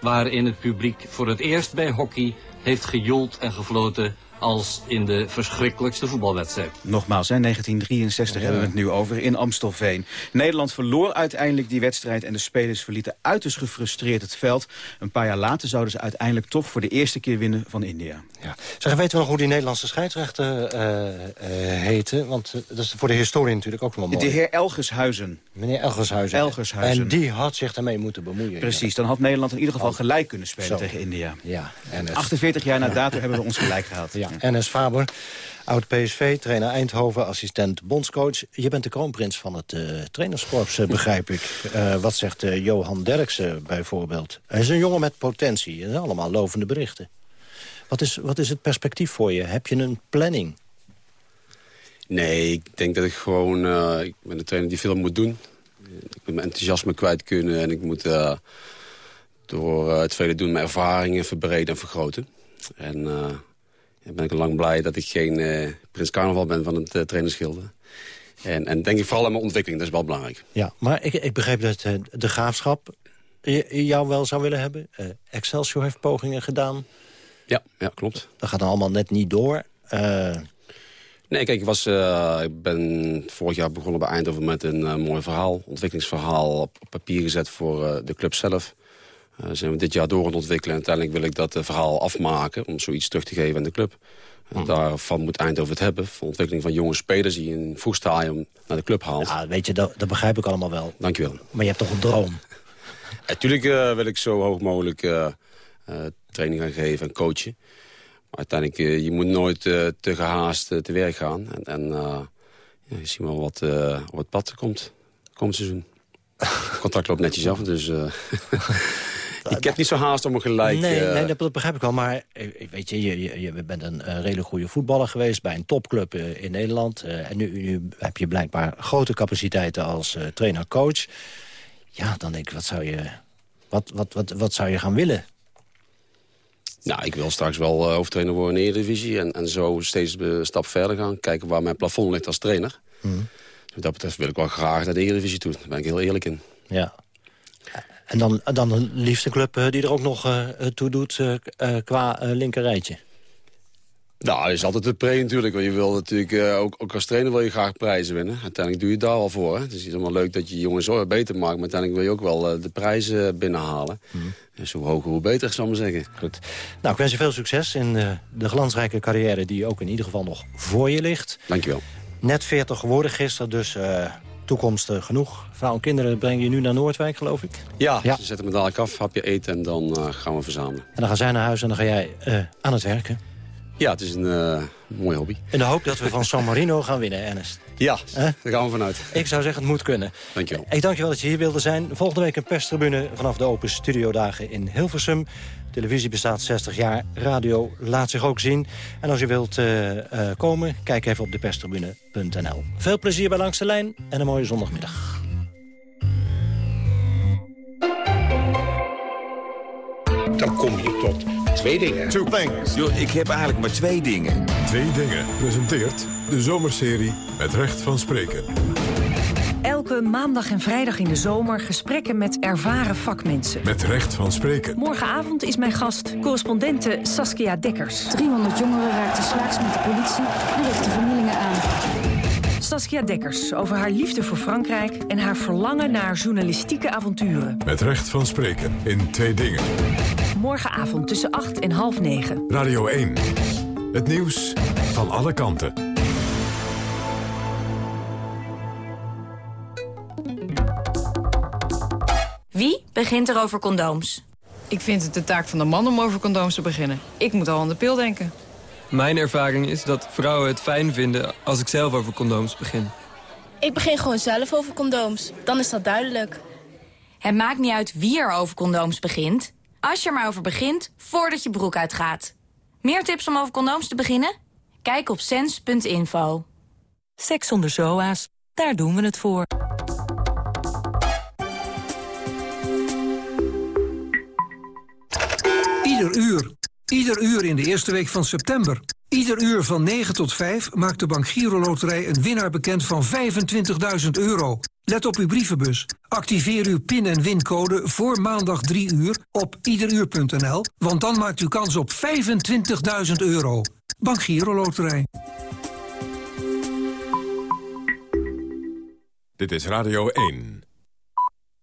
S27: waarin het publiek voor het eerst bij hockey heeft gejoeld en gefloten als in de verschrikkelijkste voetbalwedstrijd.
S26: Nogmaals, in 1963 hebben we het nu over in Amstelveen. Nederland verloor uiteindelijk die wedstrijd... en de spelers verlieten uiterst gefrustreerd het veld. Een paar jaar later zouden ze uiteindelijk toch voor de eerste keer winnen van India.
S13: Ja. Zeg, weten we nog hoe die Nederlandse scheidsrechter uh, uh, heette? Want uh, dat is voor de historie natuurlijk ook wel mooi.
S26: De heer Elgershuizen.
S13: Meneer Elgershuizen.
S26: Elgershuizen.
S13: En die had zich daarmee moeten bemoeien.
S26: Precies, dan had Nederland in ieder geval gelijk kunnen spelen Zo. tegen India.
S13: Ja.
S26: En 48 jaar na dato hebben we ons gelijk gehad.
S13: Ja. NS Faber, oud-PSV, trainer Eindhoven, assistent bondscoach. Je bent de kroonprins van het trainerskorps, begrijp ik. Wat zegt Johan Derksen bijvoorbeeld? Hij is een jongen met potentie. Dat zijn allemaal lovende berichten. Wat is, wat is het perspectief voor je? Heb je een planning?
S15: Nee, ik denk dat ik gewoon... ik ben een trainer die veel moet doen. Ik moet mijn enthousiasme kwijt kunnen en ik moet door het vele doen mijn ervaringen verbreden en vergroten. En dan ben ik lang blij dat ik geen uh, Prins Carnaval ben van het uh, trainersgilde. En, en denk ik vooral aan mijn ontwikkeling, dat is wel belangrijk.
S13: Ja, maar ik, ik begreep dat uh, de graafschap jou wel zou willen hebben. Excelsior heeft pogingen gedaan.
S15: Ja, ja klopt.
S13: Dat gaat dan allemaal net niet door.
S15: Nee, kijk, ik, was, ik ben vorig jaar begonnen bij Eindhoven met een mooi verhaal. Ontwikkelingsverhaal op, op papier gezet voor de club zelf. Zijn we dit jaar door aan het ontwikkelen. En uiteindelijk wil ik dat verhaal afmaken om zoiets terug te geven aan de club. En
S13: Hmm.
S15: daarvan moet Eindhoven het hebben. Voor ontwikkeling van jonge spelers die een vroeg stadium naar de club haalt.
S13: Ja, weet je, dat, dat begrijp ik allemaal wel.
S15: Dankjewel.
S13: Maar je hebt toch een droom?
S15: Natuurlijk wil ik zo hoog mogelijk training gaan geven en coachen. Maar uiteindelijk, je moet nooit te gehaast te werk gaan. En, en ja, je ziet wel wat op het pad komt komend seizoen. Het contract loopt netjes af, dus... ik heb niet zo haast om me gelijk...
S13: Nee,
S15: uh...
S13: nee dat begrijp ik wel. Maar weet je, je, je, je bent een uh, redelijk goede voetballer geweest... bij een topclub uh, in Nederland. en nu, nu, heb je blijkbaar grote capaciteiten als trainer-coach. Ja, dan denk ik, wat zou je, wat, wat, wat, wat zou je gaan willen?
S15: Nou, ik wil straks wel hoofdtrainer worden in de Eredivisie... En, en zo steeds een stap verder gaan. Kijken waar mijn plafond ligt als trainer.
S13: Hmm.
S15: Wat dat betreft wil ik wel graag naar de Eredivisie toe. Daar ben ik heel eerlijk in.
S13: Ja. En dan, dan een liefste club uh, die er ook nog uh, toe doet qua linkerrijtje.
S15: Nou, dat is altijd de pre natuurlijk. Want je wil natuurlijk, ook, ook als trainer wil je graag prijzen winnen. Uiteindelijk doe je het daar al voor. Hè? Het is niet allemaal leuk dat je jongens beter maakt. Maar uiteindelijk wil je ook wel de prijzen binnenhalen. Mm. Dus hoe hoger, hoe beter, zal ik maar zeggen.
S13: Goed. Nou, ik wens je veel succes in de glansrijke carrière... die ook in ieder geval nog voor je ligt.
S15: Dankjewel.
S13: Net 40 geworden gisteren, dus toekomst genoeg. Vrouw en kinderen breng je nu naar Noordwijk, geloof ik?
S15: Ja, ja. ze zetten me dadelijk af, hapje eten en dan gaan we verzamelen.
S13: En dan gaan zij naar huis en dan ga jij aan het werken?
S15: Ja, het is een mooie hobby.
S13: In de hoop dat we van San Marino gaan winnen, Ernest.
S15: Ja, daar gaan we vanuit.
S13: Ik zou zeggen, het moet kunnen.
S15: Dankjewel.
S13: Ik dank je wel dat je hier wilde zijn. Volgende week een perstribune vanaf de Open Studiodagen in Hilversum. Televisie bestaat 60 jaar, radio laat zich ook zien. En als je wilt uh, uh, komen, kijk even op deperstribune.nl. Veel plezier bij Langs de Lijn en een mooie zondagmiddag.
S28: Dan kom je tot twee dingen.
S1: Two things.
S28: Yo, ik heb eigenlijk maar twee dingen.
S1: Twee dingen presenteert de zomerserie met recht van spreken.
S29: Elke maandag en vrijdag in de zomer gesprekken met ervaren vakmensen.
S1: Met recht van spreken.
S29: Morgenavond is mijn gast, correspondente Saskia Dekkers.
S30: 300 jongeren raakten slaags met de politie en richtten vernielingen aan.
S29: Saskia Dekkers over haar liefde voor Frankrijk... en haar verlangen naar journalistieke avonturen.
S1: Met recht van spreken in twee dingen.
S29: Morgenavond tussen 8 en half 9.
S1: Radio 1. Het nieuws van alle kanten.
S31: Wie begint er over condooms?
S32: Ik vind het de taak van de man om over condooms te beginnen. Ik moet al aan de pil denken.
S33: Mijn ervaring is dat vrouwen het fijn vinden als ik zelf over condooms begin.
S34: Ik begin gewoon zelf over condooms. Dan is dat duidelijk.
S31: Het maakt niet uit wie er over condooms begint. Als je er maar over begint, voordat je broek uitgaat. Meer tips om over condooms te beginnen? Kijk op sens.info.
S29: Seks zonder zoa's, daar doen we het voor.
S35: Ieder uur. Ieder uur in de eerste week van september. Ieder uur van 9 tot 5 maakt de Bank Giro Loterij een winnaar bekend van 25.000 euro. Let op uw brievenbus. Activeer uw pin- en wincode voor maandag 3 uur op iederuur.nl, want dan maakt u kans op 25.000 euro. Bank Giro Loterij.
S1: Dit is Radio 1.